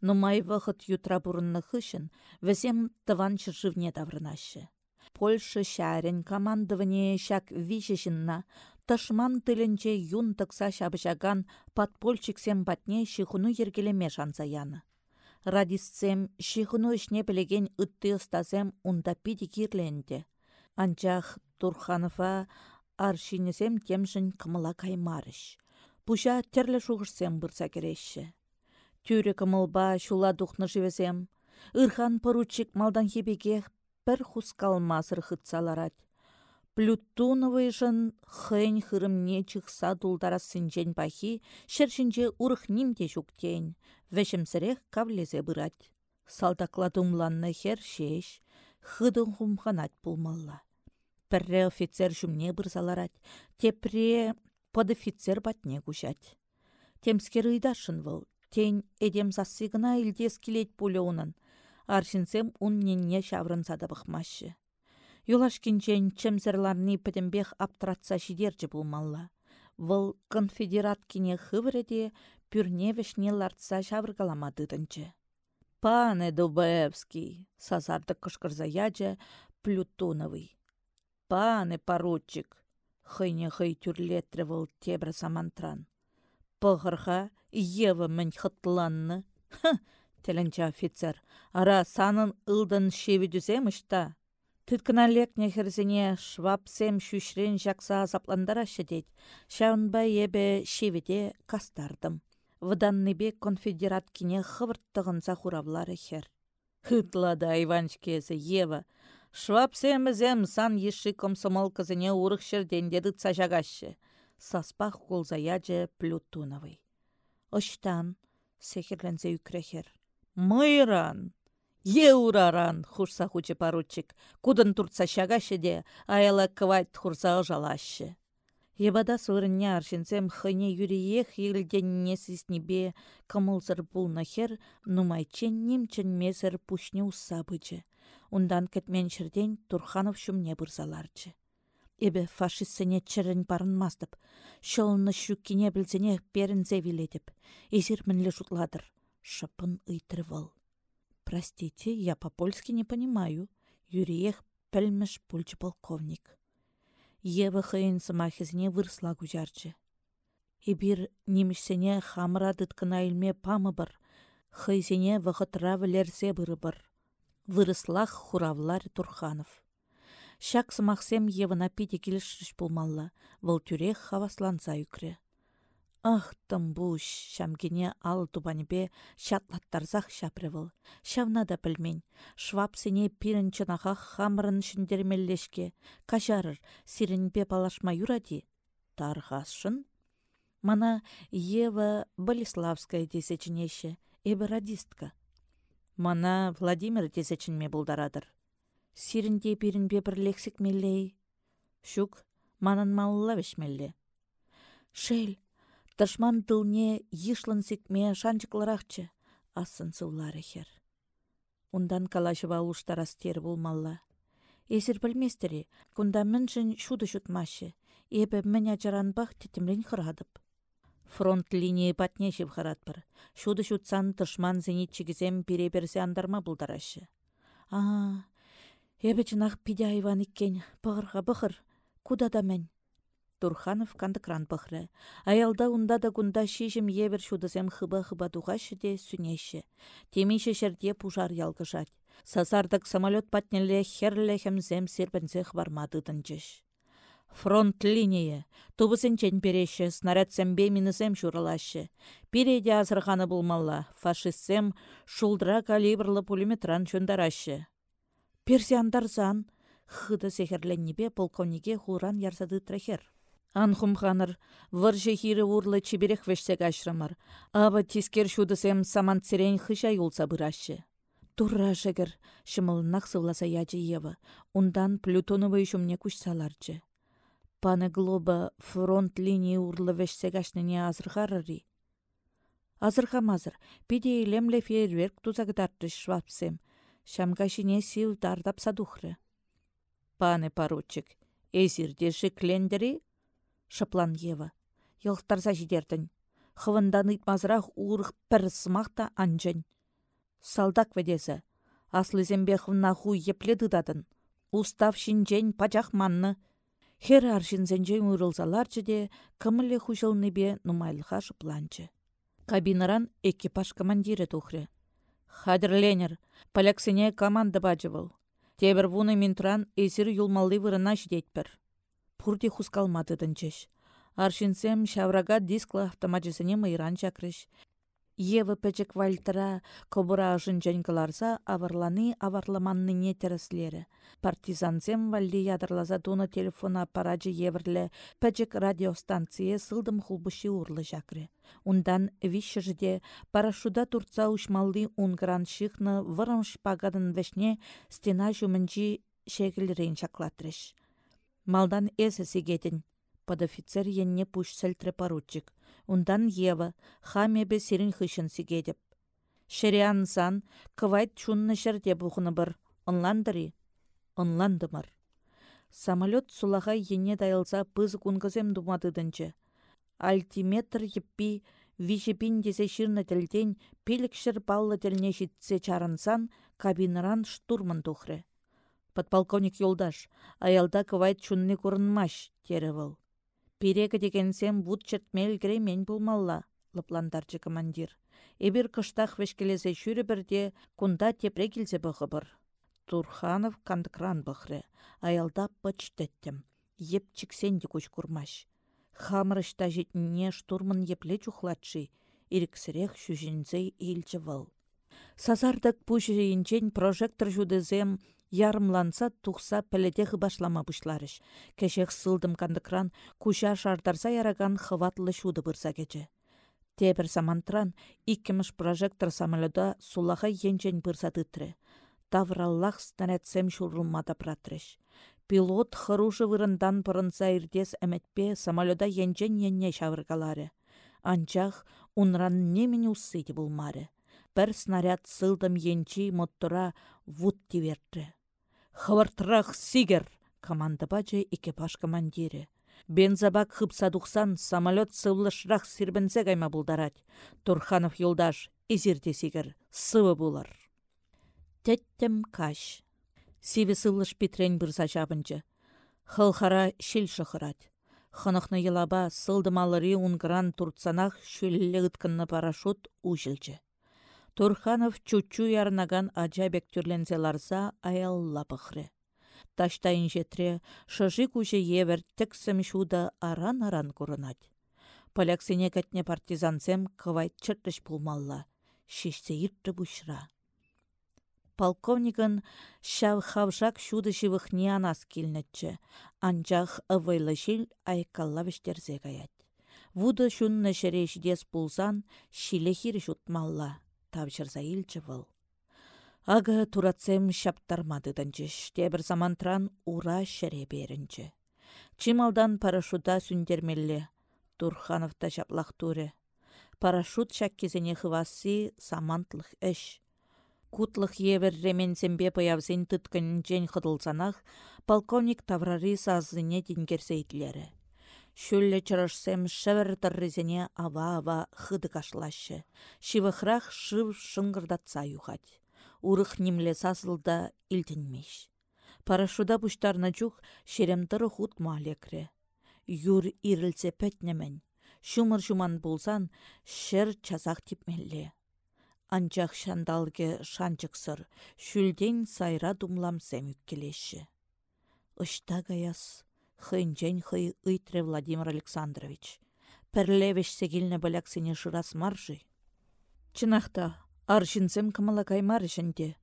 Нумай вақыт ютра бұрынны хышын, візем тыван чыржывне даврынашы. Польша шәрін командывыне шак вишешінна, тышман тылінче юн тықса шабышаган подпольчиксем батне шихуну ергелеме шансаяны радисцем шихыну ішне білеген үтті ұстазем унда пиди кирленде. Анчах Турханова аршинесем темшін кымыла каймарыш. Пуша терлі шуғышсем бұрса кереші. Тюре кымылба шула духны живезем. Ирхан поручик малдан хебеге бір хускалмасыр хытсаларад. Плютуновый жын хэнь хырымне чықса дулдара сынжен бахи, шершінже урых нимде жүктен вәшімсірек кавлезе бұрат. Салдақла думланны хер шеш, хыдын хумханат пулмалла. Пірре офицер жүмне бұрзаларат, тепре подофицер батне кушать. Темскер ыйдашын выл, тень эдем засыгына илдес келет. Аршинсем ун ненне шаврын. Юлашкинчен чемзерларни пӹтімбех аптратса шидерчі булмалла. Вăл конфедерат кине хывреде пюрне вешне лартса çавркалама тытынчче. Пане Дубаевский, сазардык кышкырса яче Плютоновый. Пане поручик, хыйне хый тюрлетре вăл самантран. Пăхăрха Ева мӹнь хытланны. Ха, офицер, ара санын ылдын шеведюземыш та. Тыткына лекне херзене швапсем шүшрен жақса азапландарашы дед. Шаунба ебе шеведе кастардым. Вданныбе конфедерат кине хывырттығынса хуравлары хер. Хытлада Иванчкезі Ева. Швапсемізем сан еші комсомол кызыне урық шерден деді цажагашы. Саспах колзаячы Плютуновый. Оштан, сехерлензе үкрехер. Мыйран! Еураран, хурса хучы поручик, кудын туртса шагашы де, аяла кывайт хурса ожалашы. Ебада сурынне аршинсем хыне юриех елденне сиснебе кымылзыр булна хер, нумайчен немчен мезір пушне усабычы. Ундан кетмен шырден Турханов шумне бұрзаларчы. Эбе фашистсене чырын барынмастып, шолны шүккене білзене перін зевеледіп, езір мінлі жұтладыр, шыпын ыйтырвыл. Простите, я по-польски не понимаю. Юриех пәлміш пульчы полковник. Ева хыйын сымахызіне вырсла гужарчы. Ибир немішсене хамыра дыткына илме памы бір. Хыйзене вғытра вілерзе бұры бір. Вырыслах хуравлар Турханов. Шак сымахсем Евана пиде келішіш болмалла. Выл тюрех хавасланса юкре. Ах, тымбуш, шамкене ал тупанепе шатлаттарзах шапревыл. Шавна да пілмен. Швап сене пирін чынаға хамырын шындермеллешке. Кажарыр, сиренпе палашма юради. Тарғасшын. Мана Ева Болеславская десечінеші, эбі радистка. Мана Владимир десечінме бұлдарадыр. Сирінде пирінпе бір лексик меллей. Шук, манын малыла вешмелле. Шел, Тышман тылне йышлын сикме шанчыклырахчы, асын сывлары хер. Ундан калашыва улуштарас тер булмалла. Эсір білместері, кунда міншін шуды шутмашы, ебі мін ачаранбақ тетімрен хырадып. Фронт линии патнешев харатпыр. Шуды шутсан тышман зенитчігізем переберсе андарма бұлдарашы. А, ебі чынақ пиде айван иккен, бұғырға бұғыр, куда да. Турханов кандыкран пăхрă. Аялда унда да кунда шишем евер шудысем хыба-хыба тухашы де сүнеші. Темейші шерде пужар ялгышать. Сазардык самолет патнелле херлле хемзем серпенсе хвармадыдынчыш. Фронт линия. Тубысенчен переші, снарядсембе минысем шуралашы. Пиреде азырханы булмалла. Фашистсем шулдра калибрлы пулеметран чөндарашы. Персиандарзан, хыды сехерленнебе полковнике хуран ярсады трахер. Анхумханыр, выржы хирі урлы чеберех вешсек ашрымыр. Ава тискер шудысем саман церен хыша юлса бұрашы. Турра жігір, шымыл нақсывласа ячы евы. Ундан Плютоновый шумне күш саларчы. Паны глоба фронт линии урлы вешсек ашныне азырхарыри. Азырхамазыр, пиде илемле фейерверк тузагдарды швапсем. Шамгашине сил дардап садухры. Паны поручик, эзирдеші клендері шыплан Ева. Йылықтарса жидердін. Хывындан итмазырақ урық пір сымақта анжын. Салдак ведесі. Аслызембе хывна ху епле дыдадын. Устав шинжен пачақ манны. Хер аршинзенжен урылзалар де кымыле хужылныбе нумайлыға шыпланчы. Кабинаран экипаж командиры тухры. Хадерленер, поляксене команда бачывыл. Тебір вуны минтран эсир юлмалли вырына ждетпір пурти хускалматыдынчыш. Аршинсем шаврага дискла автоматчысыне мыйран чакрыш. Евы пәчік вальтыра кобыра жынчен кыларса аварланы аварламанныне тереслері. Партизансем валли ядырлаза туны телефон аппарачы еврлі пәчік радиостанция сылдым хулбыши урлы жакры. Ундан вишшіде парашуда турца ушмалли унгран шихны вырым шпагадын вешне стена жүмінчі шекілрен чаклатрыш. Малдан эсі сегетін. Подофицер енне пуш сәлтірі поручик. Ундан Ева, хамебе сирин хышын сегедіп. Шериан сан, кывайт чунны шерде бұхыны бір. Онландыры. Онландымыр. Самолет сулаға ене дайылса пызы кунгызем думадыдынчы. Альтиметр еппи вишепин десе ширны тілден пилікшір баллы тіліне жетсе чарынсан кабиныран штурман тухры. Подполковник Юлдаш, аялда кывайт чунны курынмаш, тері выл. Пирегі дегенсем вуд чертмел мен булмалла, лыпландарчы командир. Эбір кыштақ вешкелесе шүрі бірде кунда тепре келсе бұғы Турханов кандыкран бұхры. Аялда пычтеттім. Еп чіксен де көш курмаш. Хамрышта жетіне штурман епле чухлатши. Иріксірек шүжінзей илчі пүшірейінчен прожектор жудызем ярымланса тухса пәлетех башлама бұшларыш. Кешек сылдым кандыкран куша шардарса яраган хыватлы шуды бұрса кече. Тебір самантран иккіміш прожектор самолета сулаха енчен бұрса тытры тавраллах станетсем шурруммата пратрыш. Пилот хыружы вырындан пырынса ирдес әмәтпе самолета енчен енне шавыргалары. Анчах унран немен уссыйды булмары. Бір снаряд сылдым енчи моттора вуд тиверді. Хывыртырақ сигер! команда бачы экипаж командире. Бензабак хыпса дұқсан самолет сывлышрақ сирбінзе кайма бұлдарад. Турханов юлдаш, изирде сигер, сывы булар. Тәттім каш. Сиві сылыш питрен бұрса жабынчы. Хылхара шил шықырад. Хынықны елаба сылдымалыри унгран турцанах шүлілі ұткынны парашют ұжылчы. Турханов чучу ярнаган ажабек түрлензе ларса аялла бұхры. Таштайын жетре, шыжи күші евер тіксім шуда аран-аран күрінад. Поляксене кәтне партизансем кывайт чыртыш пулмалла. Шишсе иртті бұшра полковникын шав хавшак шуды живыхне анас килнетче. Анчах ывайлы шил айкалла вештерзе гаят. Вуды шунны шерешдес пулсан, шиле. Тавчырза илчі выл. Ага турацем шаптармадыдынчыш, тебір замантран ура шере берінчі. Чималдан парашюта сүндермелле. Турхановта шаплах туре. Парашют шаккезене хывасы самантлых эш. Кутлых евер ременсембе паявсен жен хыдылсанах, полковник таврари сазыне тенгерсе Шөллі чырышсем шәвір тыррызене ава-ава хыды кашлашы. Шивыхрах шыв шыңғырдатса юхать. Урых немле сасылда илтенмеш. Парашуда пуштарна чух шеремтыры хут малекре. Юр ирілсе пәтнемен. Шумыр шуман болсан, шер часақ типмелле. Анчах шандалге шанчықсыр, шүлден сайра думламсем үккелеші. Ышта гаяс, хынчен хый ыйтре Владимир Александрович. Пірлевеш сегілні біляксене шырас маржы. Чынақта, аршынсем кымала каймар ішінде.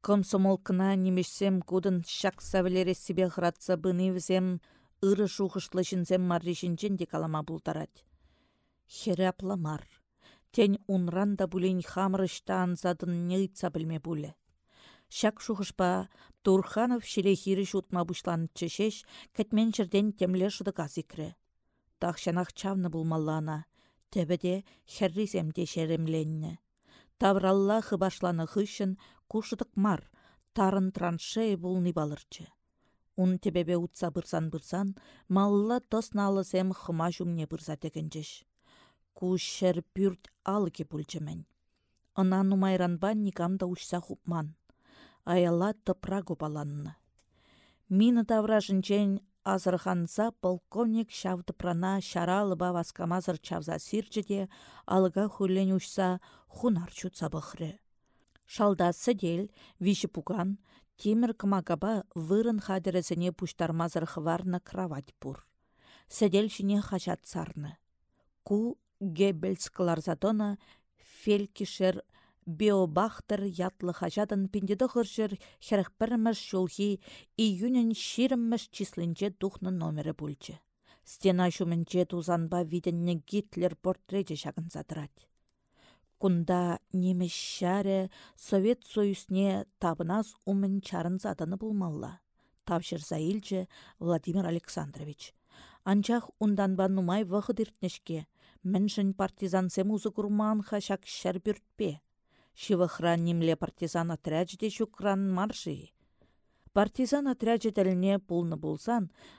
Комсомол кына немешсем кудын шак сәвілері себе хратса взем ыры шухышлы жінсем маррешінчен де калама бұлтарад. Херапла мар. Тень унран да булин хамрыштан задын нейца білме буле. Шак шухышпа Турханов шиле шутма бушлан чешеш, кәтмен жерден темле шуды газикре. Тахшанах чавны булмаллана, тебеде херриземде шеремленне. Тавралла хыбашланы хышын кушыдық мар, тарын траншей булны балырчы. Ун тебебе утса бырсан-бырсан, малла тосналы хыма жумне бырса тегенчеш кушер пюрт алыке пульчемен. Ына нумайранба ушса хупман. Аяла тыпра гопаланны. Мины тавражынчен азырханса полковник прана шаралыба васкамазыр чавза сирчеде алыга хурлен ушса хунар чутса бұхры. Шалда сыдел, виші пуган, темір кымагаба вырын хадересіне пуштармазыр хварны кровать пур. Сәдел шіне хачат сарны. Ку Геббельс кларзатона фелькишер биобахтер ятлы хажадан пиндеді хыршыр херхпірміш шулхи июнін ширімміш численче духны номері бүлчі. Стена шумінче тузанба виденне Гитлер портреті шагын задырать. Кунда немеш шәрі Совет Союзне табынас умын чарын заданы булмалла. Тавшыр заилче Владимир Александрович. Анчах унданба нумай вғыд иртнешке, Міншін партизан музы курман хашак шәрбүртпе. Шивыхран немле партизан отряджде шукран марши. Партизан отряджы тәліне пулны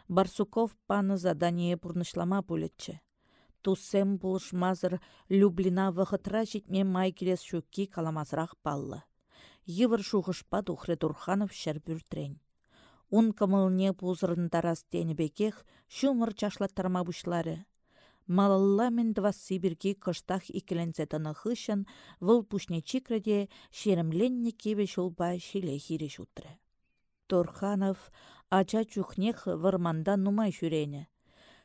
Барсуков паны задание пурнышлама пулетче. Туссем булышмазыр Люблина вғытра житме май келес шүкки каламазырақ баллы. Йывыр шуғышпа тухры Турханов шәрбүртрен. Ун кымылне пузырын тарас бекех, шумыр чашлаттарма. Малалла мен два сибирги кыштах икілензе тыны хышын, выл пушне чикраде шеремленне кебе шулба шиле хире шутры. Турханов ача чухнех вырманда нумай шүрене.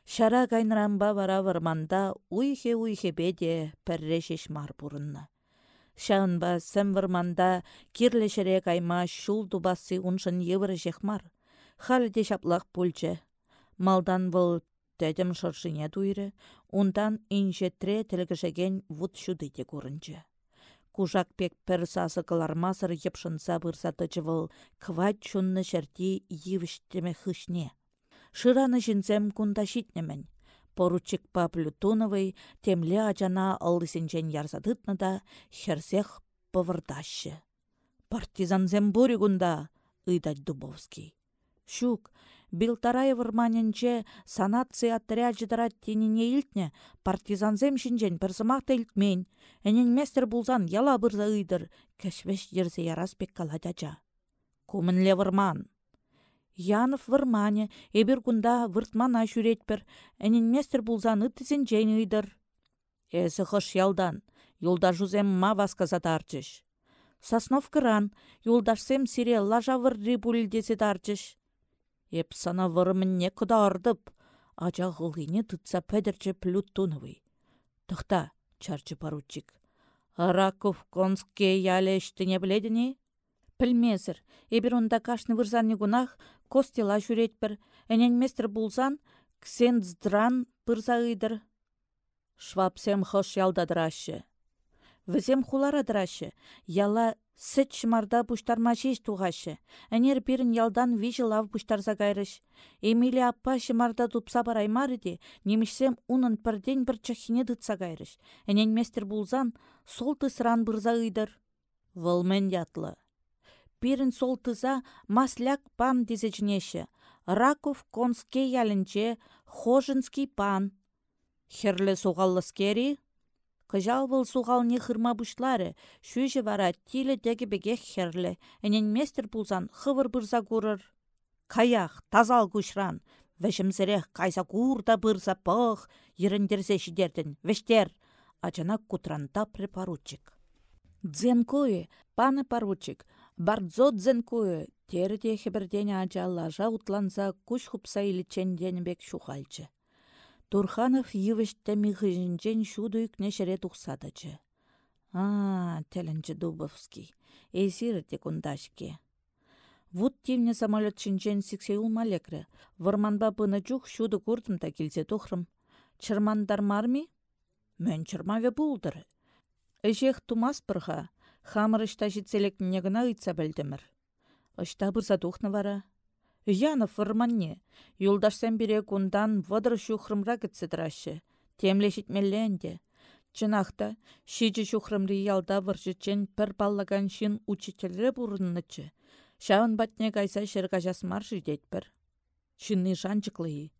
Шара кайнрамба вара вырманда уйхе-уйхе беде пәррешеш мар бұрынна. Шағынба сәм вырманда кирлешере кайма шул дубасы уншын евры жехмар. Халде шаплақ пульче. Малдан выл тәдім шыршыне туйры, ундан инжетре тілгішеген вуд шудыйте көрінчі. Кужак пек пір сасы кылармасыр епшынса бұрса тычывыл, кват чунны шәрти евіштеме хышне. Шыраны жінзем кунда шитнемен. Поручик па Плютоновый темле ачана аллысенчен ярсадытны да херсех пывырдашы. Партизанзем буригунда, ыдать Дубовский. Шук, Билтарай вырманенче санация отряджыдыра тенине илтне, партизанзем шинжен персымақта илтмен, әнен местер булзан яла бұрза ыйдыр, кәшвеш ерзе яраспек каладяжа. Кумынле вырман. Янов вырмане, эбір күнда выртмана жүретпір, әнен местер булзан ыттызен жен ыйдыр. Эсі хыш ялдан, юлда жузем ма васказатарчыш. Соснов кыран, юлдашсем сире лажа вырри булдесе тарчыш. Еп сана вырымынне ардып, ача ғылғине тұтса пәдірче Плютоновый. Тұқта, чарчы поручик. Раков конске яле іштіне біледіне? Пілмезір, ебір онда кашны вырзанны гунах, костела жүретпір, әнен местір булзан, ксен здран пырза ыйдыр. Швапсем хош ялдадырашы. Візем хуларадырашы, яла Сіт шымарда бұштарма жеш туғашы. Әнер бірін ялдан вижі лав бұштарза кайрыш. Эмили аппа шымарда тупса де, немішсем унын пірден бір чахине дытса кайрыш. Әнен местер бұлзан сол тысыран бұрза ыйдыр. Вылмен ятлы. Бірін сол тыза масляк пан дезечнеші. Раков конске ялінче хожинский пан. Херлі соғаллыскері Кыжал вăл не хырма бұшлары, шүйжі вара тилі деге беге херлі, әнен местер пулсан хывыр бұрза көрір. Каях, тазал күшран, вәшімзірек кайса курда бұрза пық, еріндерзе шидердін, вештер, ачана кутранта препоручик. Дзенкуе, паны поручик, бардзо дзенкуе, терде хебірдене ача лажа утланса күш хупса бек шухальчы. Турханов йывыштами хыжинчен шуду икне шере тухсадычы. А, тәлінчі Дубовский. Эсир те кундашке. Вуд тимне самолет шинчен сиксе малекрі. Варманба пыны чух шуды та келсе. Чырмандар марми? Мөн чырмаве булдыр. Эжех тумас пырха. Хамыр ышта житселек негіна. Ышта бұрса вара. Янов вырманне. Юлдашсем бире кундан вăдăр çухрымра кӹтсе Темле çитмелленде. Чынахта, шичі çухрымри ялда выржычен пір паллаган шин учительре пурыннычче. Шавын батне кайса шеркажасмар жидетпір. Шынны шанчыклы.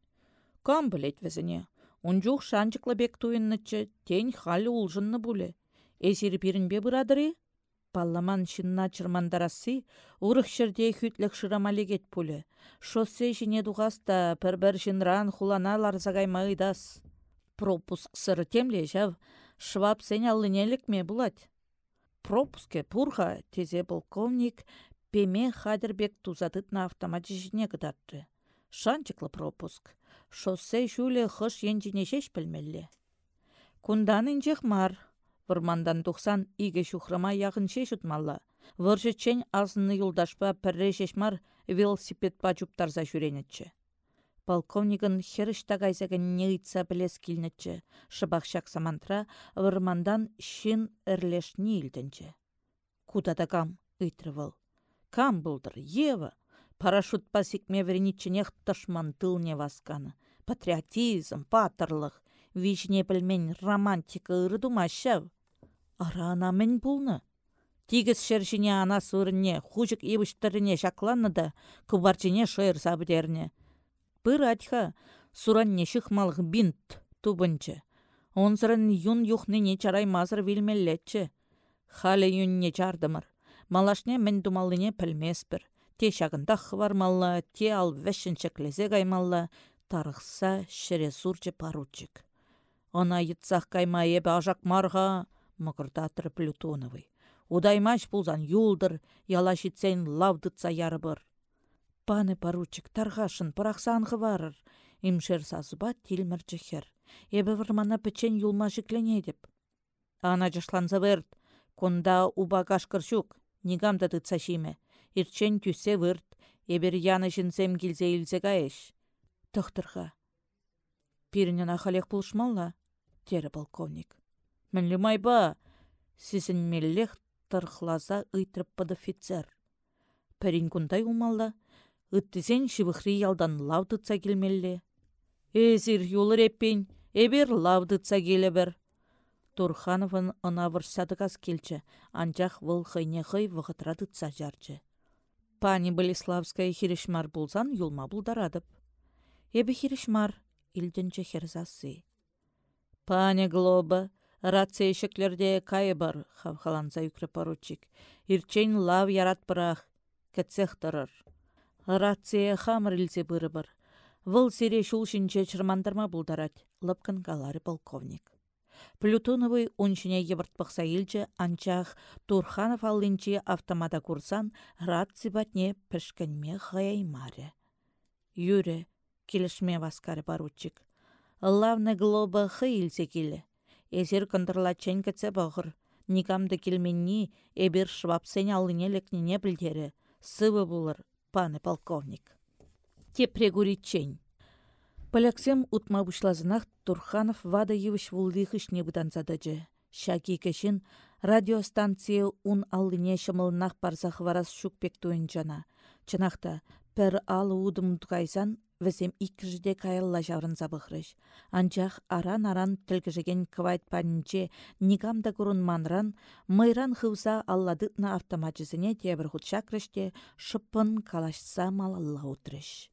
Кам білет візіне. Унжух шанчыклы бек туйыннычче, тень халі улжынны буле. Эсир пирінбе бұрадыры? Палламан шынна чырмандарасы, урых шырде хүтлік шырамалегет пулі. Шоссе жіне дуғаста пір-бір хулана ларзагаймайдас. Пропуск сыры темле жав, шваб сен аллынелік ме булать. Пропуске пурха тезе полковник пеме хадербек тузатытна автомат жіне кыдатты. Шанчыклы пропуск. Шоссе шуле хыш енжіне шеш пілмелле. Кундан инжех мар, Вырмандан тухсан иге шухрама яғынше шутмалла. Выржычен азынны юлдашпа пірре шешмар велосипед пачуптарза жүренетчі. Полковникын херішта кайзаген не ыйтса білес килнетчі. Шыбақшак самантра вырмандан шин әрлешні илтенчі. Кудада кам ыйтрывыл. Кам бұлдыр, Ева. Парашют пасикме верниченех тышман тылне васканы. Патриотизм, патырлық, вичне пілмен романтика ырыдумащав. Арана мен пулны. Тигіз шершіне ана сұрыне, хужик ивыштырыне шакланны да, кубарчине шойыр сабыдерне. Пыр атха, суранне шықмалық бинт тубынчы. Онзырын юн юхныне чараймазыр вилмеллетчі. Халі юнне чардымыр. Малашне мен думалыне пілмеспір. Те шағындақ малла, те ал вәшін чеклезе каймалла, тарықса шіре сурчы паручик. Она етсақ кайма ебі марға, мұғырдатыр Плютоновый. Удаймаш пулзан юлдыр, яла шитсен лавдытса ярыбыр. Паны поручик тарғашын пырақсан варыр, имшер сазыба тилмір жехер. Эбі вырмана печен юлма жіклене деп. Ана жашланза верд, конда уба кашкыр нигамда тытса шиме. Ирчен түсе вырд, эбір яны жінсем келзе илзе каеш. Тұқтырға. Пирінен ахалек полковник. Мінлі майба, сізін меллех тырхласа ыйтрып офицер. Пәрін күнтай умалла, ыттысен шивыхри ялдан лавдытса келмелле. Эзір юлыр эппен, эбер лавдытса келебір. Турхановын ына вырсадығас келчі, анчах выл хыйне хый вғытрадытса жарчы. Пани Болеславская хиришмар булзан юлма булдарадып. Эбі хиришмар, илденче херзасы. Пани Глоба, Рация шеклерде кайы бар, хавхаланса юкры поручик. Ирчен лав ярат пырах, кәтсех тұрыр. Рация хамыр илсе бұры бар. Выл сере шулшинче чырмандырма бұлдарат, лыпкын галары полковник. Плютоновый уншине евыртпықса илче анчах Турханов аллинче автомата курсан рация батне пішкінме хаяймаре. Юре, келішме васкары поручик. Лавны глоба хы илсе келі. Эзер кындырлачен кәтсе бағыр. Никамды келменні эбір швапсен алыне лекнене білдері. Сывы булыр, паны полковник. Тепрегуричен. Поляксем утма бушлазынақ Турханов вада евіш вулдих ішне задыжы. Шаки кешін радиостанция ун алыне шымылнақ барзақ варас шукпек жана. Чынақта, пір алы удым кайсан візем иккіжде кайылла жаврын забықрыш. Анчах аран-аран тілгіжеген квайт панінче нигамда күрін манран, майран хывса алладытна автоматчызыне тебір худшакрыште шыппын калашса малалла утрыш.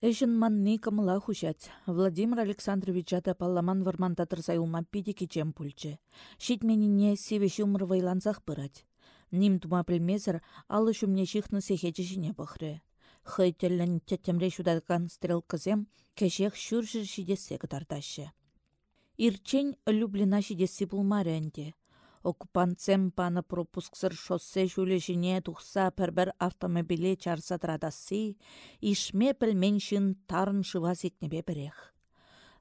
Эшін манны кымыла хушать. Владимир Александрович жада палламан варманда сайылма пиде кечем пульчы. Шитменине севеш умыр вайланзах пырать. Ним тума білмезір, алы шумне шихны сехечі жіне бұхры хыйтеллен теттемре шудадган стрелкызем кешех шүршір шидесе кытардашы. Ирчен люблена шидесі булмары әнде. Оккупантсем паны пропусксыр шоссе жіне тухса пәрбір автомобиле чарса традасы, ишме пілменшін тарын шыва зекнебе бірех.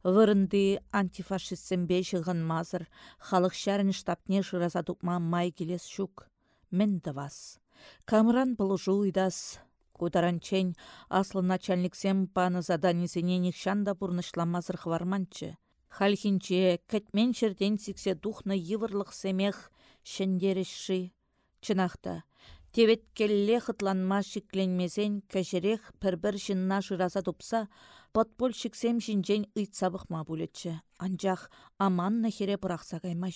Вырынды антифашистсембе шығын мазыр, халық шәрін штабне шыраза май келес шук. Мен вас. Камран бұлыжу уйдас, Кутаранчен аслы начальниксем паны заданисене нихшанда пурнышламазыр хварманчы. Хальхинче кәтмен черден сиксе духны йывырлық семех шендерешши. Чынақта, Тевет келле хытланма шикленмесен кәшерех пір-бір жынна жыраса тупса, подпольщиксем жинжен ыйтсабықма бұлетші. Анжақ аманны хере пырақса кайма.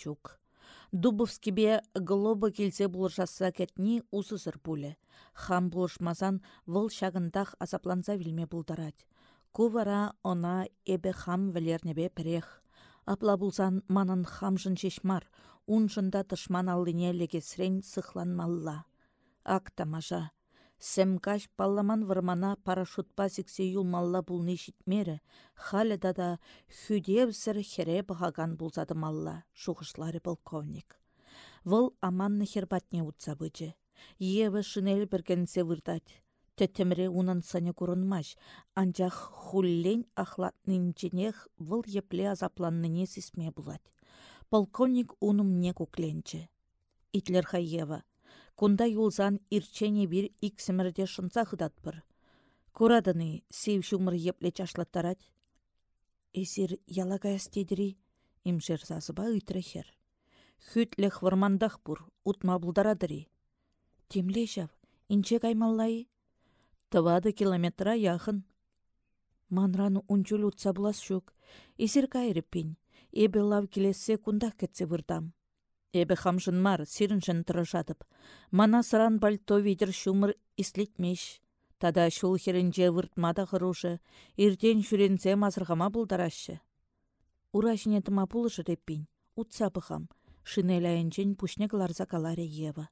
Дубовскибе глоба келсе бұлыршаса кәтні усысыр пулі. Хам бұлыршмазан выл шағындақ азапланса вілме бұлдарад. Кувара она эбе хам вілернебе пірех. Апла бұлсан манын хамжын шешмар, унжында тышман аллине легесрен сықланмалла. Ак тамажа, Сәмкаш палламан вырмана парашютпа сиксе юлмалла булны житмері, халі дада хүдевсір хере бұғаган булзады малла, шуғышлары полковник. Выл аманны хербатне утса бычы. Евы шинель біргенсе вырдать. Тәттемре унын анчах хуллен ахлатнынченех выл епле азапланныне сисме булать. Полковник уным не кукленче. Итлер Ева, Кунда юлзан ирчене бир иксімірде шынса хыдатпыр. Курадыны сев шумыр епле чашлаттарать. Эсир ялагая стедри, имшер сасыба ыйтрахер. Хүтлех вармандах бур, утма булдарадыри. Темле жав, инче каймаллай. Тывады километра яхын. Манрану унчул утса булас шук. Эсир кайрыппин. Эбе лав келесе кундах кетсе вырдам. Эбі хамжын мар, сирінжін тұрышатып. Мана сыран бальто видер шумыр ислетмеш. Тада шул херінже выртмада ғырушы, ирден жүрензе мазырғама бұлдарашы. Ура жинетіма пулышы реппин, утса бұхам, шинеляйынчен пушне ларза каларе ева.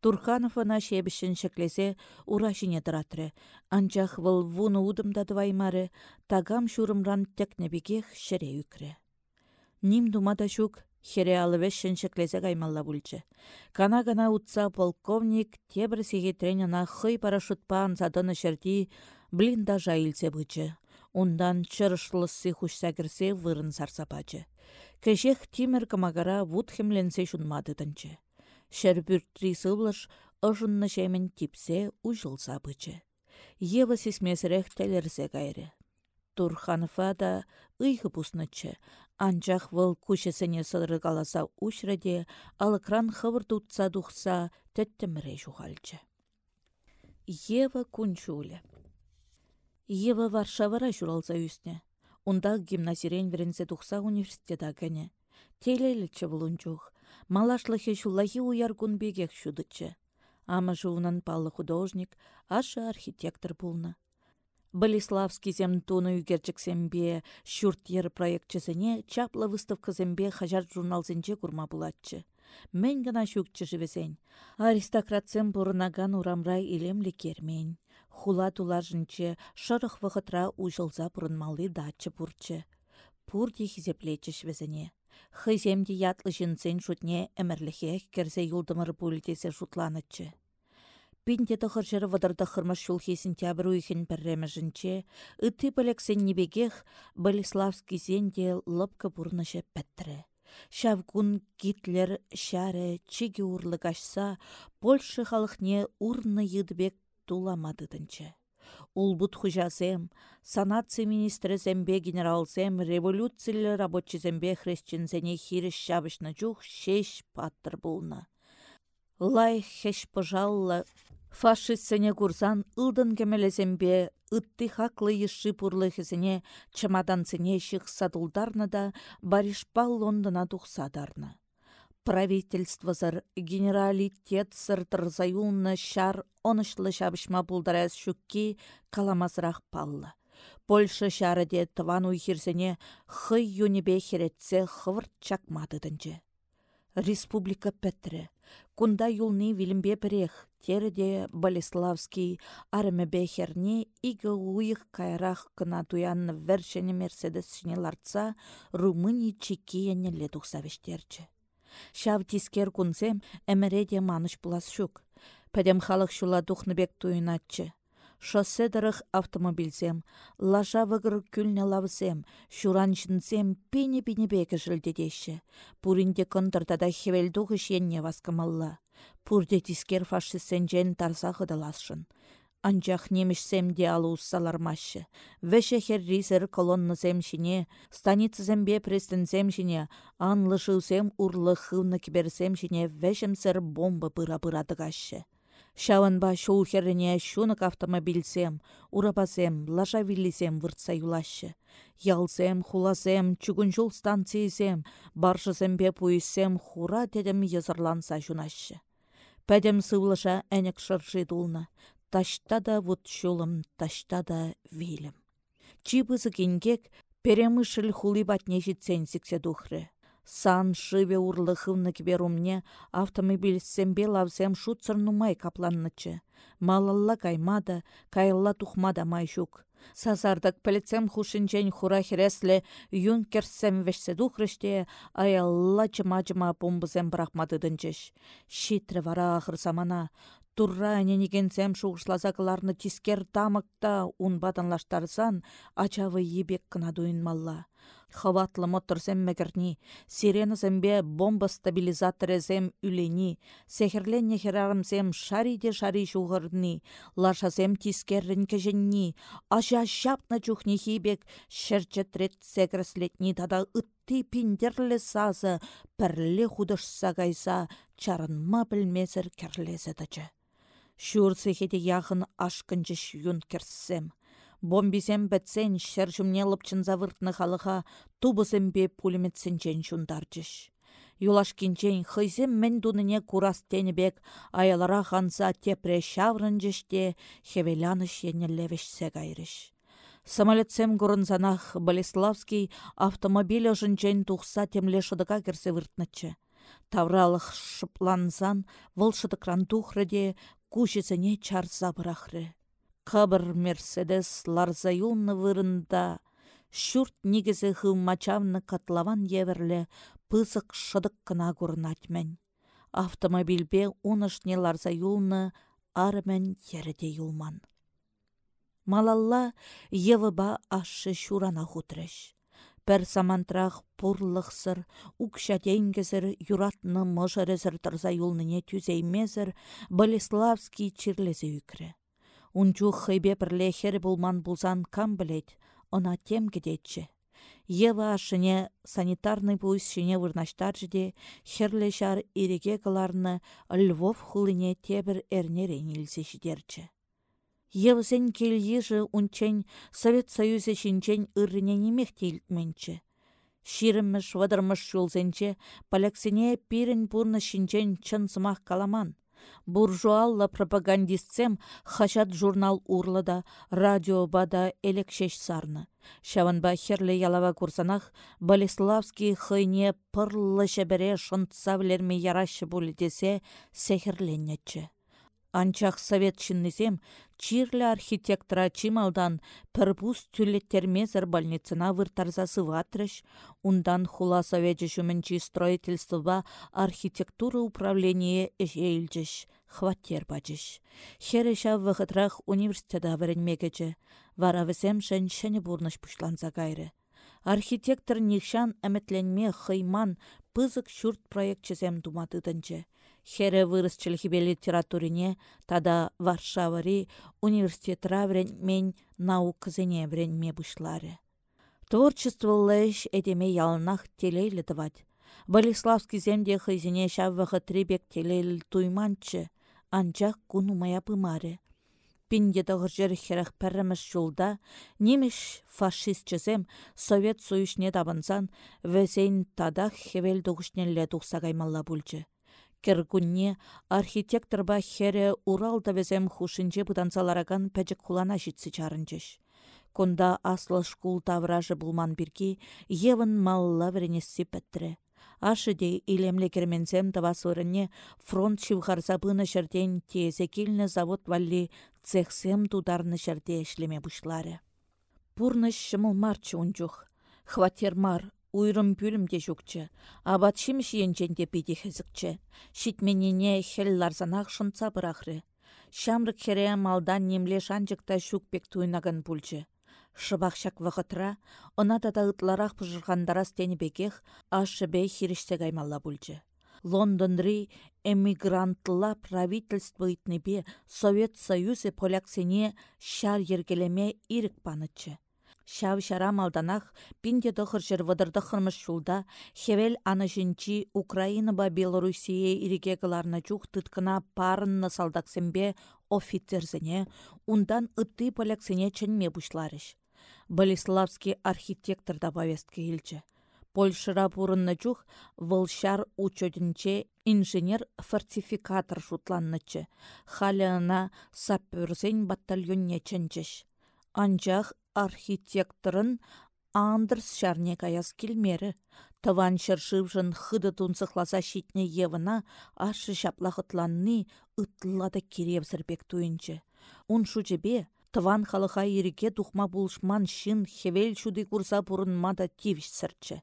Турхановына шебішін шеклесе ура жине дыратры, анчах выл вуны удымда дваймары, тагам шурымран текнебекех шере үкре. Ним думада шук хере алывеш шеншеклесе каймалла бульчче. Кана-кана утса полковник тебір сегетренена хый парашютпан задыны шерти блиндажа илсе бычы. Ундан чырышлысы хушса кірсе вырын сарсапачы. Кешех тимір камагара вуд хемленсе шунмады тынчы. Шербүртри сывлыш ұжынны жемен типсе ұжылса бычы. Ева сесмесірек телерсе кайры. Турханова да пуснычы, Анчах вăл кучесене сырыгаласа ушреде, алыкран хывыр тутса тухса тәттіміре жухальчы. Ева кунчуле. Ева Варшавара журалса үсне. Унда гимназирен веренсе тухса университета кәне. Телейлічі бұлынчух. Малашлыхе шулахи уяр кунбегек шудычы. Ама палы художник, ашы архитектор булна. Болеславский зем туны үгерчіксембе шүрт ер проектчесіне чаплы выставкасембе хажар журналзенче курма булатчы. Мен гына шүкчі живесен. Аристократсем бұрынаган урамрай илемлі кермен. Хула тулажынче шырық вғытра ұжылза бұрынмалы датчы бұрчы. Пурде хизеплечі швезіне. Хыземде ятлы жынсен шутне әмірліхе керзе юлдымыр пулитесе шутланычы. Пинде тұхыр жыры вадырды хырмаш шулхи сентябрь уйхен пірреміжінче, үтті білексен небегех Болеславский зенде лыпкы бұрнышы пәттірі. Шавгун Гитлер шәрі чиге урлы кашса, Польшы халықне урны едбек туламадыдынчы. Улбут хужасем, санация министрі зембе генералзем, революциялы рабочий зембе хрещензене хиріш шабышны жух шеш паттыр болна. Лай хеш пожалла Фашистсене курсан ылдын кемелесембе ытты хаклы ешши пурлыхесене чемоданцене ших садулдарны да баришпал лондона тухсадарны. Правительствозыр генералитет сыр шар онышлы шабышма пулдарас шукки каламазырақ паллы. Польша шарыде тыван уйхирсене хый юнебе херетсе хывырт чакмадыдынчы. Республика Петре, кунда юлны вилімбе бірех, Терде Болеславский армебе херне игі уйық кайрақ кына туянны вершені мерседесшіне ларца Румыни чекияне савештерчі. Шав тискер кунсем әміреде маныш булас шук. Пәдем халық шула духныбек туйнатчы. Шоссе дырых автомобильзем, лажа вғыр күлне лавзем, шуран жынзем пені-пені бегі жылдедеші. Пуринде кондырдада хевелдуғы шенне васкамалла. Пурде тискер фашистсенчен тарса хыдаласшын. Анчах немішсем де алу уссалармашы. Веше херрисер колоннысем шине, станицызембе престінсем шине, анлышылсем урлы хывны кіберсем шине вешемсер бомба пыра-пыра тыгашы. Шаванба шоу херрене шунық автомобильсем, урабасем, лажавиллисем выртса юлашы. Ялсем, хуласем, чугун жол станциясем, баршысембе пуйсем хура дедім езырланса жунашы. Пәдем сывлыша әнек шыржи дулна. Ташта да вот шулым, ташта да вилім. Чибызы кенгек перемышыл хули батне житсен сіксе духры. Сан шыве урлы хывны кіберумне автомобиль сембе лавсем шуцыр нумай капланнычы. Малалла каймада, кайылла тухмада майшук. Сазардак пілітсем хушинчен хура хересле юнкерсем вешсе духрыште, аялла чыма-чыма бомбызем брахмадыдынчыш. Шитрі вара ахыр самана, Турра әненегенсем шуғышлазақыларны тискер тамықта унбаданлаштарсан, ачавы ебек кына дуйынмалла. Хаватлы мотторсем мәгірні, сирена зәмбе бомба зәм үлені, сәхірленне херарымсем шариде шари шуғырны, лашасем тискеррін кәженні, ажа шапна чухне хибек, шәрчетрет сәкірслетні тада ытты пиндерлі сазы, пірлі худышса гайса, чарынма білмезір керлезі дачы. Хеде яғын ашкынчы шүйін керсем. Бомбисем бәтсен шәр жүмне лыпчын завыртны халыға тубысембе пулеметсенчен шундарчыш. Юлашкинчен хызем мен дуныне курас тенебек аялара ханса тепре шаврынжеште хевеляныш енеллевешсе гайрыш. Самолетсем гурынзанах Болеславский автомобиль жынчен тухса темле шыдыка керсе выртнычче. Тавралық шыпланзан вăл шыдыкран тухрыде. Кабыр Мерседес ларза вырында, Шүрт негізі хыммачавны катлаван еверлі пысық шыдық кына күрнатмен. Автомобильбе унышне ларза юлны армен ереде юлман. Малалла евыба ашы шурана хутрыш. Пәр самантрах пурлықсыр, укша денгізір, юратны мұжырызыр тұрза юлныне түзеймезір, Болеславский чирлезе үкірі. Унчу хыйбе бірле хер булман булзан кам білет, она тем кедетче. Ева ашыне санитарный пуйсшыне вырнаштар жде, шар иреге Львов хулыне тебір эрнерен илсе ждерче. Евсен келйежі унчен Совет Союзе шинчен ырыне немех телтменче. Ширімміш вадырмыш жолзенче поляксене пирен пурны шинчен чын сымақ каламан. Буржуалла пропагандистсем хашат журнал урлада, радио бада элекшеш сарны. Шаванба херле ялава курсанах Болеславский хыйне пырлы шебере шынтса білерме десе. Анчах совет чиннесем чирлі архитектора чималдан пірбус түлеттермезір больницына выртарза сыватрыш, ундан хула совете жүмінчі строительствоба архитектура управление эжейлчіш, хваттер бачыш. Хереша вғытрах университета варенмегечі, вара візем шын шыны бурныш. Архитектор нихшан әметленме хыйман пызык шүрт проектчізем думатыдынчы. Хере вырысчылхибе литературине тада Варшавари университетра мен наукызене вренме бұшлары. Творчество лэш эдеме ялнах телейлі дывать. Болеславский земде хызине шаввахы требек телейл туйманчы, анчах кунумая пымаре. Пинде дығыр херах пәріміш жолда, немеш фашистчізем Совет Союшне табынсан, вәзейн тадах хевел дұғышнелі тұқса қаймалла. Кергунне архитекторба хере Урал везем хушинче бұтансалараган пәчік хулана житсі чарынчыш. Конда аслы шкул тавражы булман бірге, евін малла веренесі пәттірі. Ашыде илемле керменсем тавасырыне фронт шивхарса бұны шырден тезе келіні завод валли цехсем тударны шырде ішлеме бұшлары. Пурныш шымыл марчы унчух. Хватермар Уйрым пүлім де жүкчі, абат шимш енченде пиде хезікчі. Шитменіне хел ларзанақ шынца бірақры. Шамрык хере малдан немле шанчыкта шукпек туйнаган пульчы. Шыбақшак вғытра, она тата ытларақ пұжырғандарас бекех, ашыбе хирішсе гаймалла пульчы. Лондонри эмигрантлла правительство итнебе Совет Союзе поляксене шар ергелеме ирік панычы. Шав шара малданах пинде дохыр жыр вадырды хырмыш шулда хевел аны жінчи Украина ба Белоруссия ириге кыларна чух тыткына парынны салдаксембе офицерзіне, ундан ытты поляксене чынме бушларыш. Болеславский архитектор да повестке илчі. Польшыра пурынны чух вылшар учетінче инженер-фортификатор шутланнычы. Халяна саппөрзен батальонне чынчыш. Анчах архитекторын Андерс шарне каяс келмері. Тыван шыршывжын хыды тунсықласа шитне евына ашы шаплахытланны ытлада керевсірбек туйынчы. Ун шучебе, тыван халыха ереке тухма булшман шин хевел шуды курса бұрынмада тивш сырчы.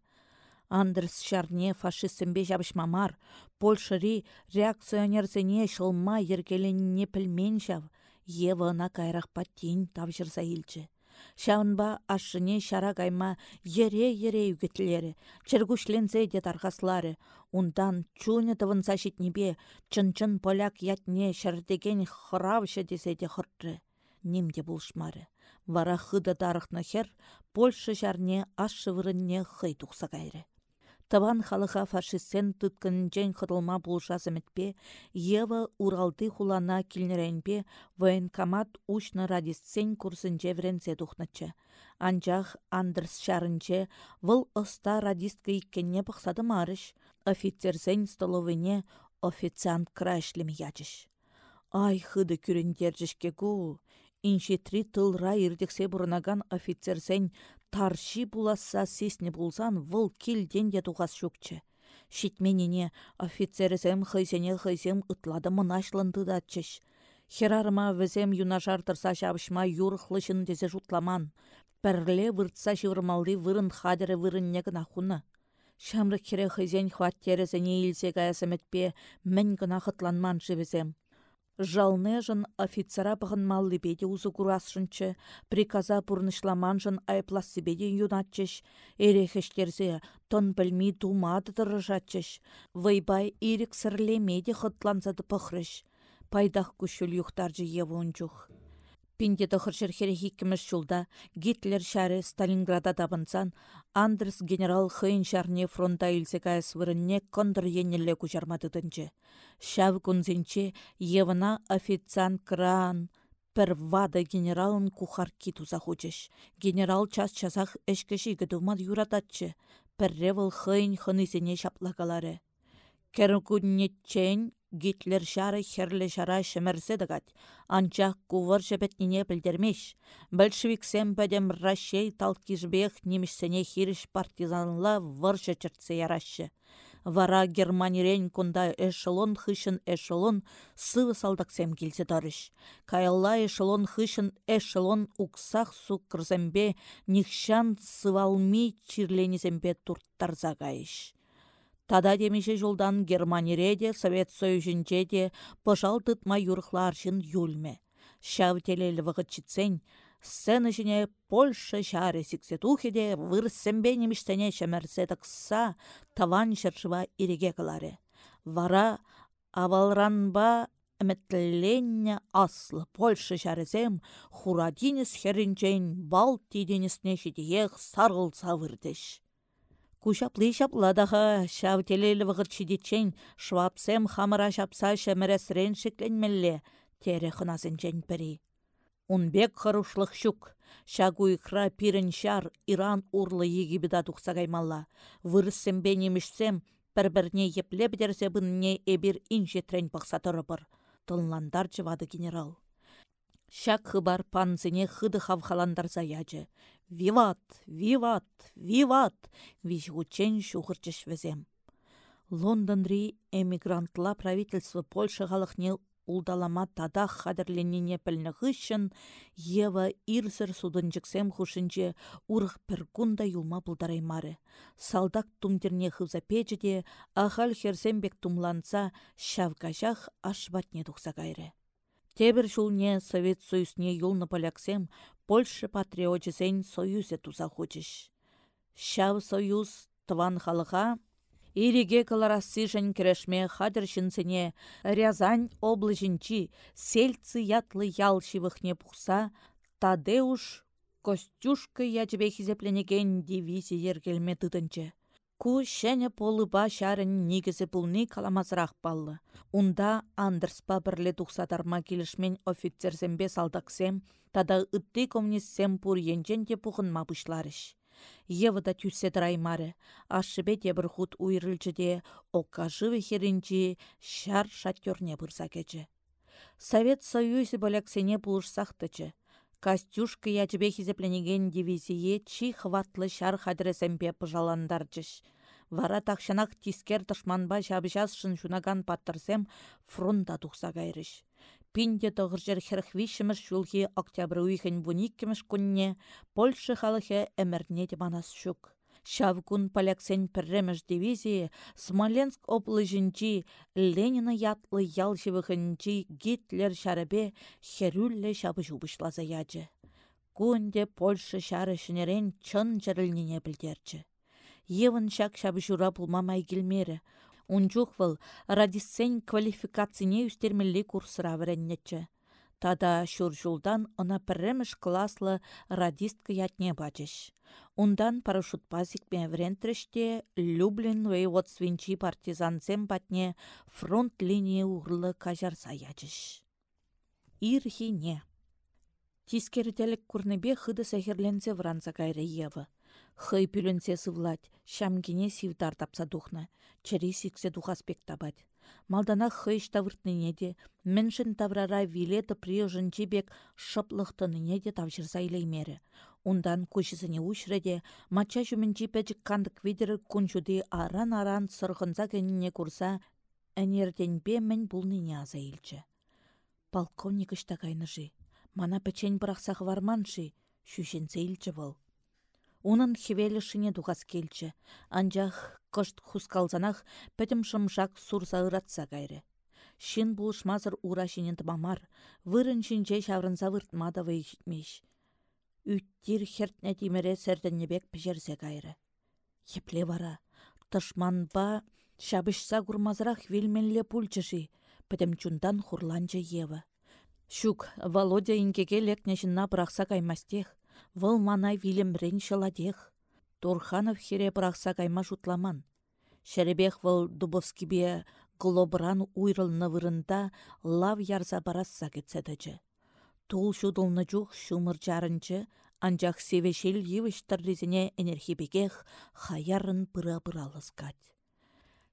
Андерс шарне фашистсембе мамар, Польшыри реакционерзене шылма ергеленне пілмен жав, Евына кайрақ паттин тавжырса илчі. Шаунба ашыне шара кайма ере-ере үгетлері, чергушленсе де тарғаслары, ундан чуне тывынса шитнебе, чын-чын поляк ятне шардеген хыравшы десе де хыртры. Немде бұлшмары. Вара хыда тарықны хер, Польша жарне ашы вырынне хый тұқса кайры. Таван халыха фашистсен тұткынчен қыдылма бұлшасыметпе, Ева Уралды хулана килнеренпе военкомат ушны радистсен курсын жевренсе тухнычы. Анчах Андерс шарынче выл оста радистка иккенне пықсады марыш, офицерсен столовыне официант крашлем ячыш. Ай, хыды күріндержішке ку, Иншетри тылра ирдексе бұрынаган офицерсен тарши буласа сесне булсан выл келден де туғас шөкчі. Шитменіне офицерсем хыйсене хыйсем ытлады мынашлынды датчыш. Херарма візем юнашар тұрса шабышма юрықлышын дезе жутламан. Пәрле выртса шывырмалды вырын хадыры вырын негін ахуны. Шамры кере хыйзен хват терезене илсе гаясыметпе мін гына хытланман живізем. Жалнежын офицера малли беде узы курасшынчы, приказа пурнышламанжын айплас беде юнатчыш, эрехештерзе тон білмей думады дырыжатчыш, вайбай ирік сірлемеде хытланзады пықрыш, пайдақ күшіл юхтаржы евун жух. Пинде тұхыршыр херехикіміш жылда Гитлер шәрі Сталинграда табынсан, Андрес генерал хыйын шарне фронта үлсе кайыс вырынне кондыр еннелі күжармадыдынчы. Шав күнзенче евына официант кран, пір вада генералын кухар киту захучыш. Генерал час-часах эшкеші гыдумад юрататчы, пірревыл хыйын хынысене шаплагалары. Кәрін Гитлер шары херлі шара шымірсе дығат. Анчақ кувыр жібетніне білдермеш. Большевиксем бәдем Рашей талкижбех немішсене хиріш партизанла выршы чыртсы ярашы. Вара Германирен кунда эшелон хышын эшелон сывы салдаксем келсе тарыш. Каялла эшелон хышын эшелон уксах су кырзембе нихшан сывалми чирленізембе турттарза Тада демеше жолдан Германиреде, Совет Союзінче де пыжал тытма юрхларшын юлме. Шав телелі вғытчицен, жіне Польша шары сіксетухеде вырсембе неміштене шәмәрсе тақса таван шыршыва иреге кылары. Вара авалранба әмәтлленне аслы Польша шарызем хурадинес херінчен бал тиденесне шедеех сарғылса вырдыш. Кушаплы шапладаха шав телелі вғыр чидетчен швапсем хамыра шапса шәмірәсірен шекленмелле, тере хыназын жән пірі. Унбек хырушлық шук, шагуйқра пирін шар Иран урлы егібіда тұқса каймалла. Вырыссембе немішсем, бір-бірне епле бідерсе бұнне эбір инжетрен бақса тұрыбыр. Тылландар жывады генерал. Шак хыбар панзыне хыды хавхаландар заячы. Виват, виват, виват, вишгучен шухырчыш візем. Лондонри эмигрантла правительство Польша халықне улдалама тада хадырленіне пілні ғышын, Ева ирсір судынчыксем хушынче урық піргунда юлма бұлдараймары. Салдак тумдерне хывза печіде, ахал херсембек тумланса, шавгажах ашбатне тұқса кайры. Тебір жулне Совет Союзне юлны поляксем Польша патриотчесен союзе туза хочеш. Шав союз тыван халыға Ириге керешме хадыр жынсене Рязань облыжынчи сельцы ятлы ялшивыхне пухса, Тадеуш Костюшка ячбе хизепленеген дивизия ергелме тыдынчы. Ку шәне полыба шарын нигізі пулны каламазырақ баллы. Унда Андерспа бірлі тухсадарма келішмен офицерзембе салдаксем, тада ытты коммунистсем пур енчен те пухынма бұшларыш. Евыда тюссе драймары, ашшыбе те бір худ уйрылчыде, оккажывы херінчі шар шаттерне бұрса кечі. Совет Союзы бөлексене бұлышсақтычы. Костюшка ячбе хизепленеген дивизие чи хватлы шар хадресемпе пыжаландарчыш. Вара тақшанақ тискер тышманба шабышас шын шунаган паттырсем фронта тухса кайрыш. Пинде тұғыржыр херхвишіміш жулхи октябрь уйхын буниккіміш күнне Польша халыхе әмірне манас шук. Шавгун поляксен пірреміш дивизии Смоленск облыжынчи Ленина ятлы ял Гитлер шарабе херюлле шабы жубышлаза яджы. Кунде Польша шары шынерен чын жырылнене білдерчі. Евін шак шабы жура бұлмамай келмері, Унчух вăл радиссен квалификацине үстермелли курсыра. Тада шуржулдан она пірреміш класслы радистка ятне бачыш. Ундан парашютпа зикме врентріште Люблин воеводствинчи партизансем патне фронт линии урлы кажарса ячыш. Ирхине. Тискерителік курнебе хыды сәхерленсе вранса кайры евы. Хый пүлінсе сывлать, шамкине сивдар тапса духна, чері духаспек. Малдана хыйш тавыртныне де, міншін таврара виле тыпри жынчибек шыплықтыныне де тавжырса илеймері. Ундан көшісіне ушреде, мача жүмінчі пәчік кандық видері күншуды аран-аран сырғынса кәніне курса, әнерден бе мен бұлныне аза илчі. Полковник іштагайныжы, мана пәчен бірақсақ варманшы, шүшенсе илчі бұл. Унын хевелі шыне дұғас келчі, анжақ кышт хускалзанах пәтім шымшак сурса ыратса кайры. Шин булышмазыр ура шинен тымамар, вырын шинче шаврынса выртмада вейшмеш. Үттір хертне тимере сәрдіннебек пішерсе кайры. Епле вара, тышманба шабышса курмазырақ вилменле пульчыши, пәтім чундан хурланчы евы. Шук, Володя инкеге лекнешінна бұрақса каймастех, Вăл мана вилемрен шаладех. Турханов хере прахса кайма шутламан. Шәребех вăл Дубовскибе глобран уйрылны вырында лав ярса барасса кетседече. Тул шудылны жух шумыр жарынчы, анчах севешел йывыш тăррисене энергибекех хаярын пыра-пыралыскать.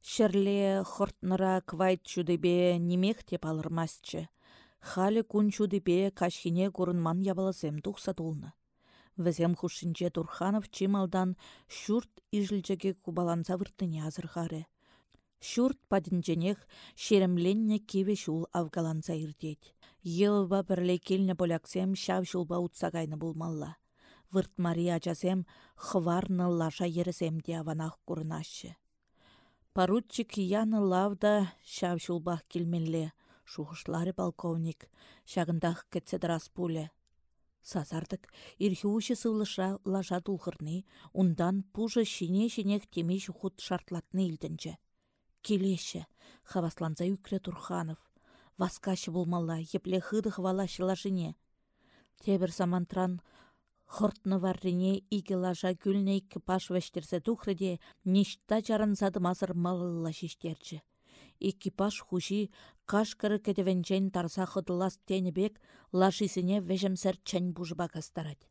Шерле хортныра квайт чудебе немех теп алырмасчы. Халі күн чудебе кашхине курынман ябаласем тулны. Візем хушинче Турханов чималдан шурт ижілчеге кубаланса выртыне азырхары. Шурт падінченех шеремленне кеве шул авгаланса иртет. Елба бірле келіне поляксем шав шулба утса кайны булмалла. Вырт Мария ачасем хварны лаша ересем де аванах курнашы. Поручик яны лавда шав шулбах келменле. Шухышлары полковник. Шагындах кетседрас. Сазардык ирхи уші сывлыша лажа тулхырны, ундан пужы шине-шинех темеш худ шартлатны илдінчі. Келеші, хавасланза үкре Турханов. Васкашы болмалла, епле хыдых валашы лажыне. Тебір самантран хортны варрине иге лажа гүлне паш вәштерсе тухрыде, ништа жарынзады мазыр малылла шештерчі экипаж хуши кашкары кедевенчен тарса хыдылас тенебек лашисене вежемсер чән бужба кастарать.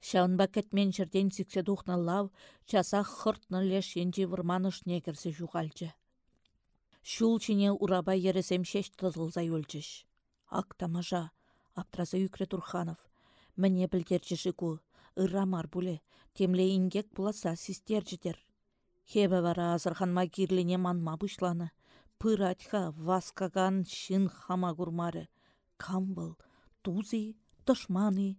Шаунба кетмен жерден сиксе духна лав, часа хыртны леш енжи вырманыш негерсе жуғалчы. Шул чине ураба ересем шеш тызылза өлчіш. Ак аптраза юкре Турханов. Міне білдерчіші ку, ыррамар бұле, темле ингек бұласа систержідер. Хебе вара азырханма кирлине манма бұшланы пыратха васкаган шин хама гурмары. Камбыл, тузи, тышманы.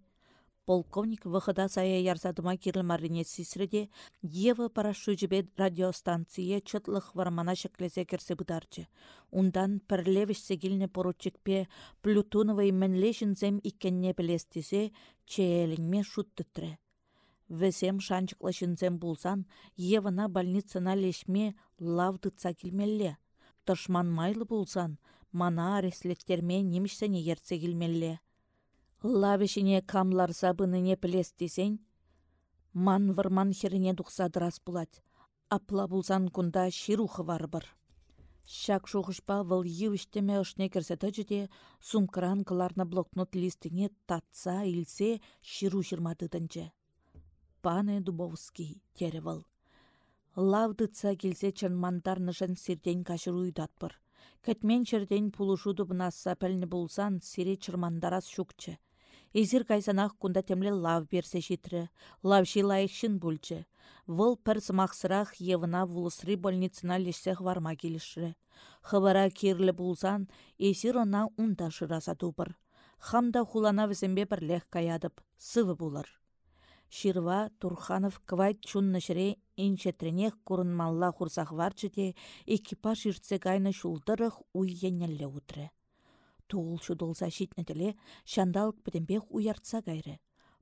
Полковник выхода сая ярзадыма кирлмарине сисреде, Ева парашюджебе радиостанция чытлых вармана шеклесе керсе бұдарчы. Ундан пірлевіш сегіліне поручикпе Плютоновай зем иккенне білестесе, чееліңме шуттытры. Весем шанчықлышынзем булсан, Евана больницына лешме лавдыца келмелле тышман майлы болсан, мана ареслеттерме немішсене ерце келмелле. Лавешіне камлар забыныне плес десен, ман вырман херіне дұқсадырас бұлад. Апла болсан күнда ширухы бар Шак шуғышпа выл евіштеме ұшне керсеті жүде, сумкран кыларна блокнот листіне татса, илсе, ширу жырмадыдынчы. Пане Дубовский, тері выл. Лавдыца келсе чынмандарнышын сирден кашыр уйдатпыр. Кәтмен черден пулушуды бынаса пәлні болсан сире чырмандарас шукчы. Эзір кайсанақ кунда темле лав берсе житрі, лавши лайықшын бүлчі. Выл пір зымақсырақ евына вулысры больницына лешсех варма келішірі. Хывара керлі болсан, эзір она унда шыраса тупыр. Хамда хулана візімбе бірлех каядып, сывы булыр. Ширва Турханов квайт чунны шре инчетренех курынмалла хурсах варчыте экипаж иртсе кайны шулдырых уй еннелле утры. Туғыл шудылса шитнетіле шандалык бітімбех уяртса кайры.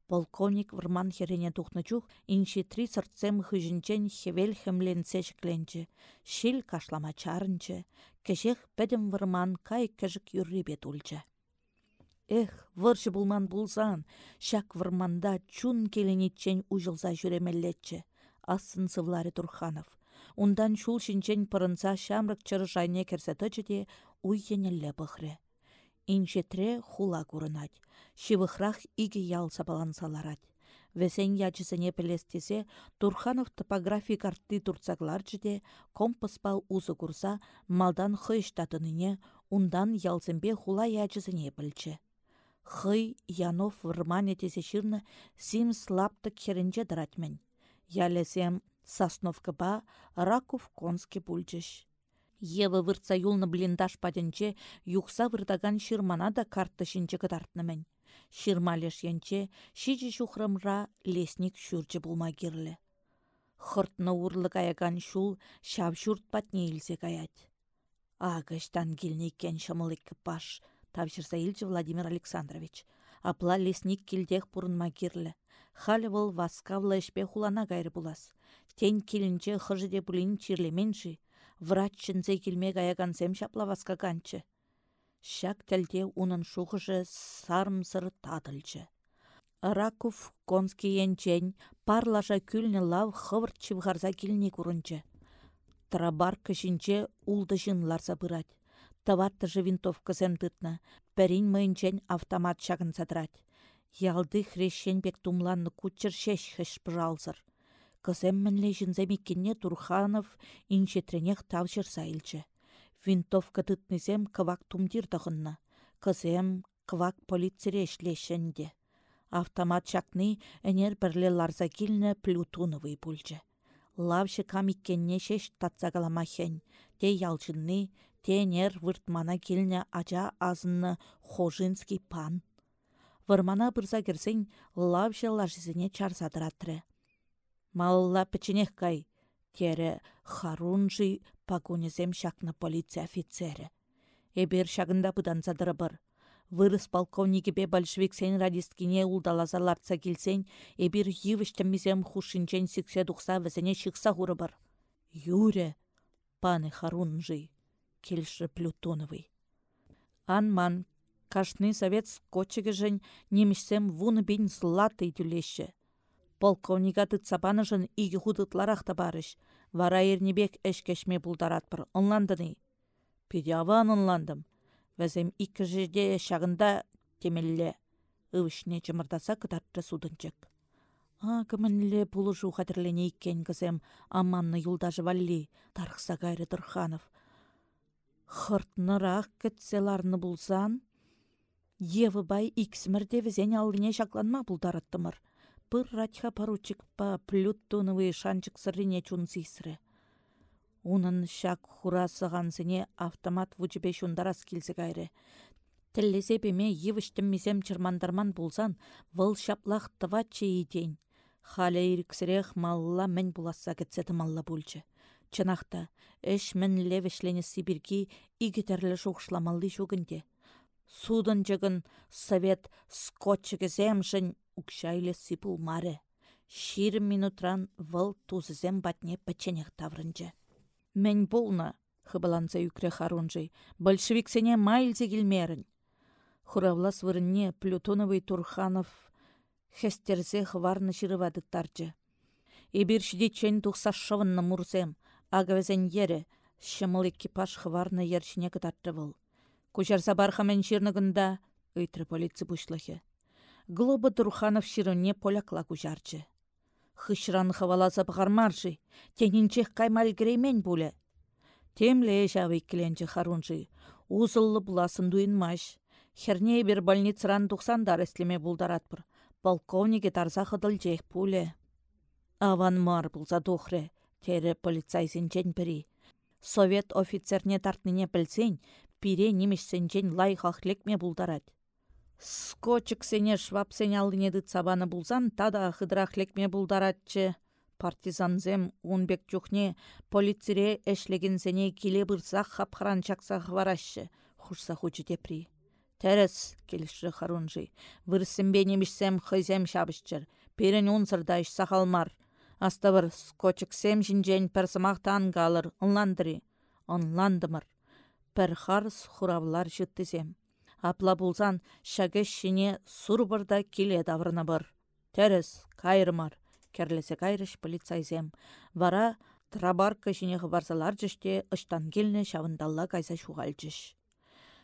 Полковник вырман херене тухнычух инчетри сыртсем хыжынчен хевел шекленчі. Шил кашлама чарынчы. Кешех пәдім вырман кай кәжік юррибе тулчы. Эх, выршы булман булсан, шак вырманда чун келенетчен ужылса жүремеллетче. Асын сывлары Турханов. Ундан шул шинчен пырынса шамрык чыры жайне керсе де уй енелле бұхре. Инжетре хула курынать. Шивыхрах иге ял сапалансаларать. Весен ячысыне пелестесе Турханов топографий карты турцаклар жіде компаспал узы курса малдан хыйштатыныне ундан ялсембе хула ячысыне пілчі. Хый Янов вырмане тесе ширны сим слаптык херенче дыратмен. Ялесем Сосновка Раков конски пульчыш. Евы вырца юлны блиндаш паденче юхса вырдаган ширмана да карты шинче кытартнымен. Ширмалеш янче шичи шухрымра лесник шүрчі булма кирлі. Хыртны урлы каяган шул шав шүрт патне илсе каять. Агыштан килнекен шымыл паш, тавшырса илчі Владимир Александрович. Апла лесник килдех пурынма кирлі. Халі выл васкавлы ішпе хулана гайры булас. Тен килінче хыжыде бұлін чирлеменші, врач чынзе келме гаягансем шапла васкаганчы. Шак тәлде унын шухыжы сармсыр тадылчы. Раков конский енчен парлаша күлні лав хывырт чывғарза келіне күрінчі. Трабар кішінче улды жынларса бұрад. Таватты жы винтовка тытна, пәрін мыйынчен автомат шағын садырад. Ялды хрещен бек тумланны кучер шеш хэш пжалзыр. Кызем мінле жінземеккенне Турханов иншетренех тавшыр сайлчы. Винтовка тытнызем кывак тумдир дығынна. Кызем кывак полицере шлешенде. Автомат чакны әнер бірле ларза килнне плютуновый пульчы. Лавшы камиккенне шеш татсагаламахен. Те ялчынны, те нер выртмана килнне ача азынны Хожинский пан. Вырмана бұрза керсен лавшы лажызіне чарсадыратры. Малла пічінех кай, тере харунжи пагонезем шакны полиция офицері. Эбер шагында задыры бір. Вырыс полковнике бе большевик сен радисткине улдалазаларца келсен, эбир евіштімізем хушинчен сіксе дұқса візіне шықса хуры бір. Юре, паны харунжи, келші Плютоновый. Анман Кашны совет скотчыгы жын немішсем вуны бейін златы түлеші. Полковника тыцапаны жын игі худытларақ та барыш. Вара ернебек әшкешме бұлдарат бір. Онландыны. Педиаван онландым. Вәзем икі жерде шағында темелле. Үвішне чымырдаса кытатты судынчык. А, кімінле пулы жу хатірлене иккен кізем, аманны юлдажы валли, тарықса гайры Дұрханов. Хыртнырақ кітселарны бай иксмірде візен алыне шакланма бұлдараттымыр. Пыр радха поручик па плюттоновый шанчык сыррине чунсисры. Унын шак хура сығансыне автомат вучебе шундарас келсі кайры. Тіллесе беме мезем чырмандарман болсан, выл шаплақ тыва чейден. Халя малла мен буласа кетсеті малла. Чынақта, эш мен левешлене Сибирги игетерлі шоқшламалды шогінде. Судын жығын совет скотчыгізем укшайлы сипыл маре. Шир минутран вăл тузызем батне пӹчченех таврынчы. Мӹнь пулнă, хыбыланса юкре харунжый, большевиксене майлзе килмерін. Хуравлас вырынне Плютоновый Турханов хестерзе хварны шырывадыктарчы. Эбир шидетчен тухса шывынны мурсем, агавезен ере, шымыл экипаж хварны ершіне кытатты вăл. Кучарса бархамен çирнăкында ыйтры полиция пучлăхе. Глоба Турханов çирăнне полякла кучарчы. Хышран хаваласа пăхармарши, тенинчех каймал греймен пуле. Темле çавы иккіленчі харунжи. Узыллы буласын дуйынмаш. Херне бір больницран тухсандар эслеме булдаратпыр. Полковнике тарса хыдылчех пуле. Аван мар булса тухры. Тере полицайсен пірі. Совет офицерне тартныне пілсен, пире немешсенчен лай хахлекме булдарать. Скотчик сене швап сене алдыне сабаны булзан, тада хыдрах лекме булдаратчы. Партизанзем унбек чухне полицире эшлеген сене киле бұрсақ хапхран чаксақ варащы. Хушса хучы тепри. Тәрес, келіші харунжи. Вырсымбе немешсем хызем шабышчыр. Перен унсырдайш сахалмар. Астывыр скотчик сем жинжен персымақтан галыр, онландыры. Онландымыр пір харс хуравлар жыттызем. Апла булзан шагеш шине сурбырда киле даврына бір. Терес, кайрымар, керлесе кайрыш полицайзем. Вара трабарка шине хабарсалар жыште ыштан келне шавындалла кайса шуғалчыш.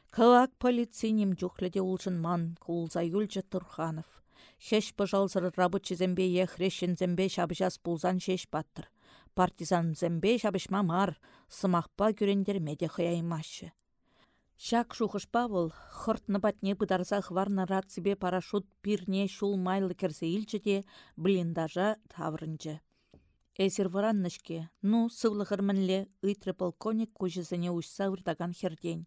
Кылак полицейним жүхледе улшын ман, кулза юлчы Турханов. Хеш пыжалзыр рабочизембе ехрешінзембе шабжас пулзан шеш баттыр. Партизан зембе шабышма мар, сымақпа күрендерме де хыяймашы. Шак шухышпа был, хыртны батне пыдарса хварна рацибе парашют пирне шул майлы керсе илчеде блиндажа таврынчы. Эсир вараннышке, ну, сывлығыр мінле, ыйтры полковник кужызыне ұшса ұрдаган херден.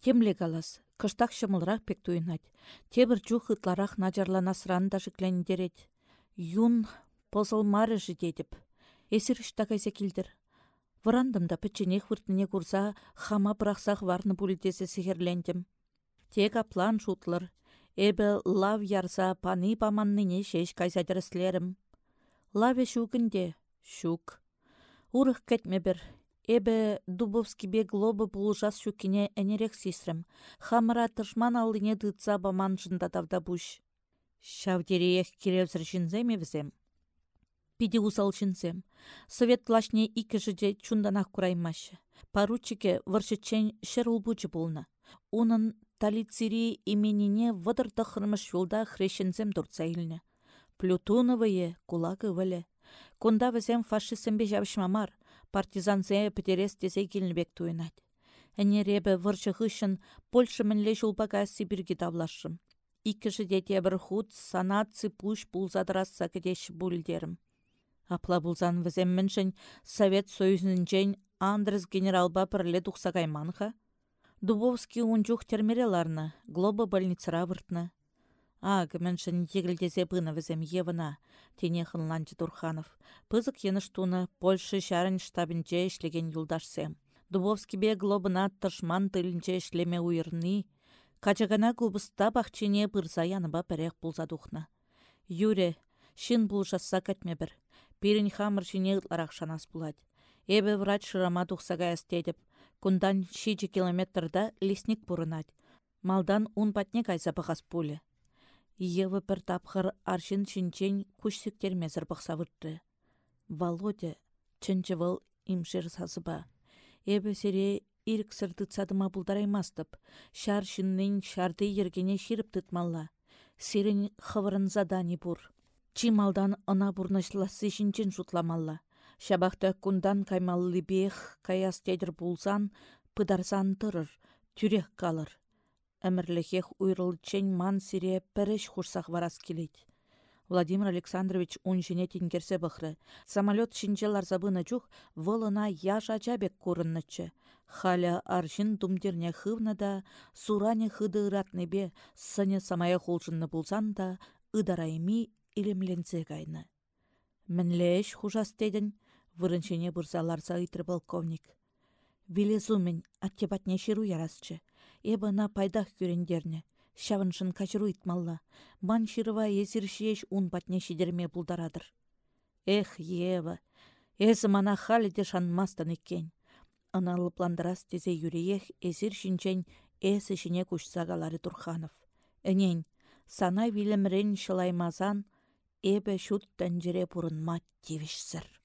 Темле галас, кыштақ шымылрақ пек туйнать. Тебір жух ытларақ наджарлана сыранда жықлендерет. Юн позылмары жидедіп. Эсир кайса килдір. Вырандымда пӹчченех выртнине курса хама пырахсах варны пулитесе сихерлендем. Тек аплан шутлыр. Эбі лав ярса паны паманныне шеш кайса тіріслерім. Лаве шукінде, шук. Урых кәтме бір. Эбі Дубовский бек лобы бұлжас шукине әнерек сисрім. Хамыра тышман алдыне дытса баман жында тавда бұш. Шавдереех керевзір жінземе візем. Пиде усалчынсем. Совет лашне икі жыде чунданах кураймашы. Поручике варшычен шер улбучы болна. Унын талицири именине вадырда хырмыш юлда хрещензем дұртса илне. Плютуновые кулагы вілі. Кунда візем жабышмамар, партизанзе петерес тезе келінбек туйнать. Әнеребі варшы хышын Польша мінле жулбага Сибирге давлашым. Икі жыде тебір худ санат пуш пулзадыраса кедеш бүлдерім. Апла булзан віземміншін Совет Союзінчен Андрес генералба пірле тұқса кайманха. Дубовский унчух термереларны, глоба больницара выртны. А, гіміншін егілдезе візем евына, тене хынланчы Турханов. Пызык еніш туны Польша шарын штабінче ішлеген юлдашсем. Дубовский бе глобына тышман тылінче ішлеме уйырны, Качагана губыста бақчине бұрза яныба пірек бұлза Юре, шын бұл жасса кәтме бір. Пирин хамыр ытларах шанас булать. Эбе врач шырама тухсага эстедіп. Кундан шичи километрда лесник пурынать. Малдан ун патне кайса пахас пуле. Евы пір тапхыр аршин шинчен күш сіктермезір бұқса выртты. Володя, чынчы выл имшер сазыба. Эбе сере ирк сырды цадыма бұлдараймастып. Шар шиннен шарды ергене ширіп тытмалла. Сирен хывырын задани бұр. Чималдан ына бурнашласы шинчен жутламалла. Шабақта кундан каймаллы бех каяс тедір булсан, пыдарсан тұрыр, түрек қалыр. Әмірліхех уйрылчен ман сире пәріш хурсақ варас келейд. Владимир Александрович ун жіне тенгерсе бұқры. Самолет шинче ларзабына жүх, вылына яжа жабек көріннічі. Халя аршин думдерне хывна да, суране бе, сыне самая холжынны булсан да, ыдарайми илемленсе кайны. Мінлеш хужас тедін, вырыншене бұрзаларса ыйтры полковник. Вилезу мен аттебатне шеру ярасчы. Эбі на пайдах көрендерне. Шавыншын качыру итмалла. Ман шырыва езіршеш ун батне шидерме бұлдарадыр. Эх, Ева, эзі мана халіде шанмастан еккен. Аналыпландырас тезе юреех эзір шинчен эсі шине күшсагалары Турханов. Энен, сана вилімрен шылаймазан, эбе шут тәнжіре бұрын мат девішсір.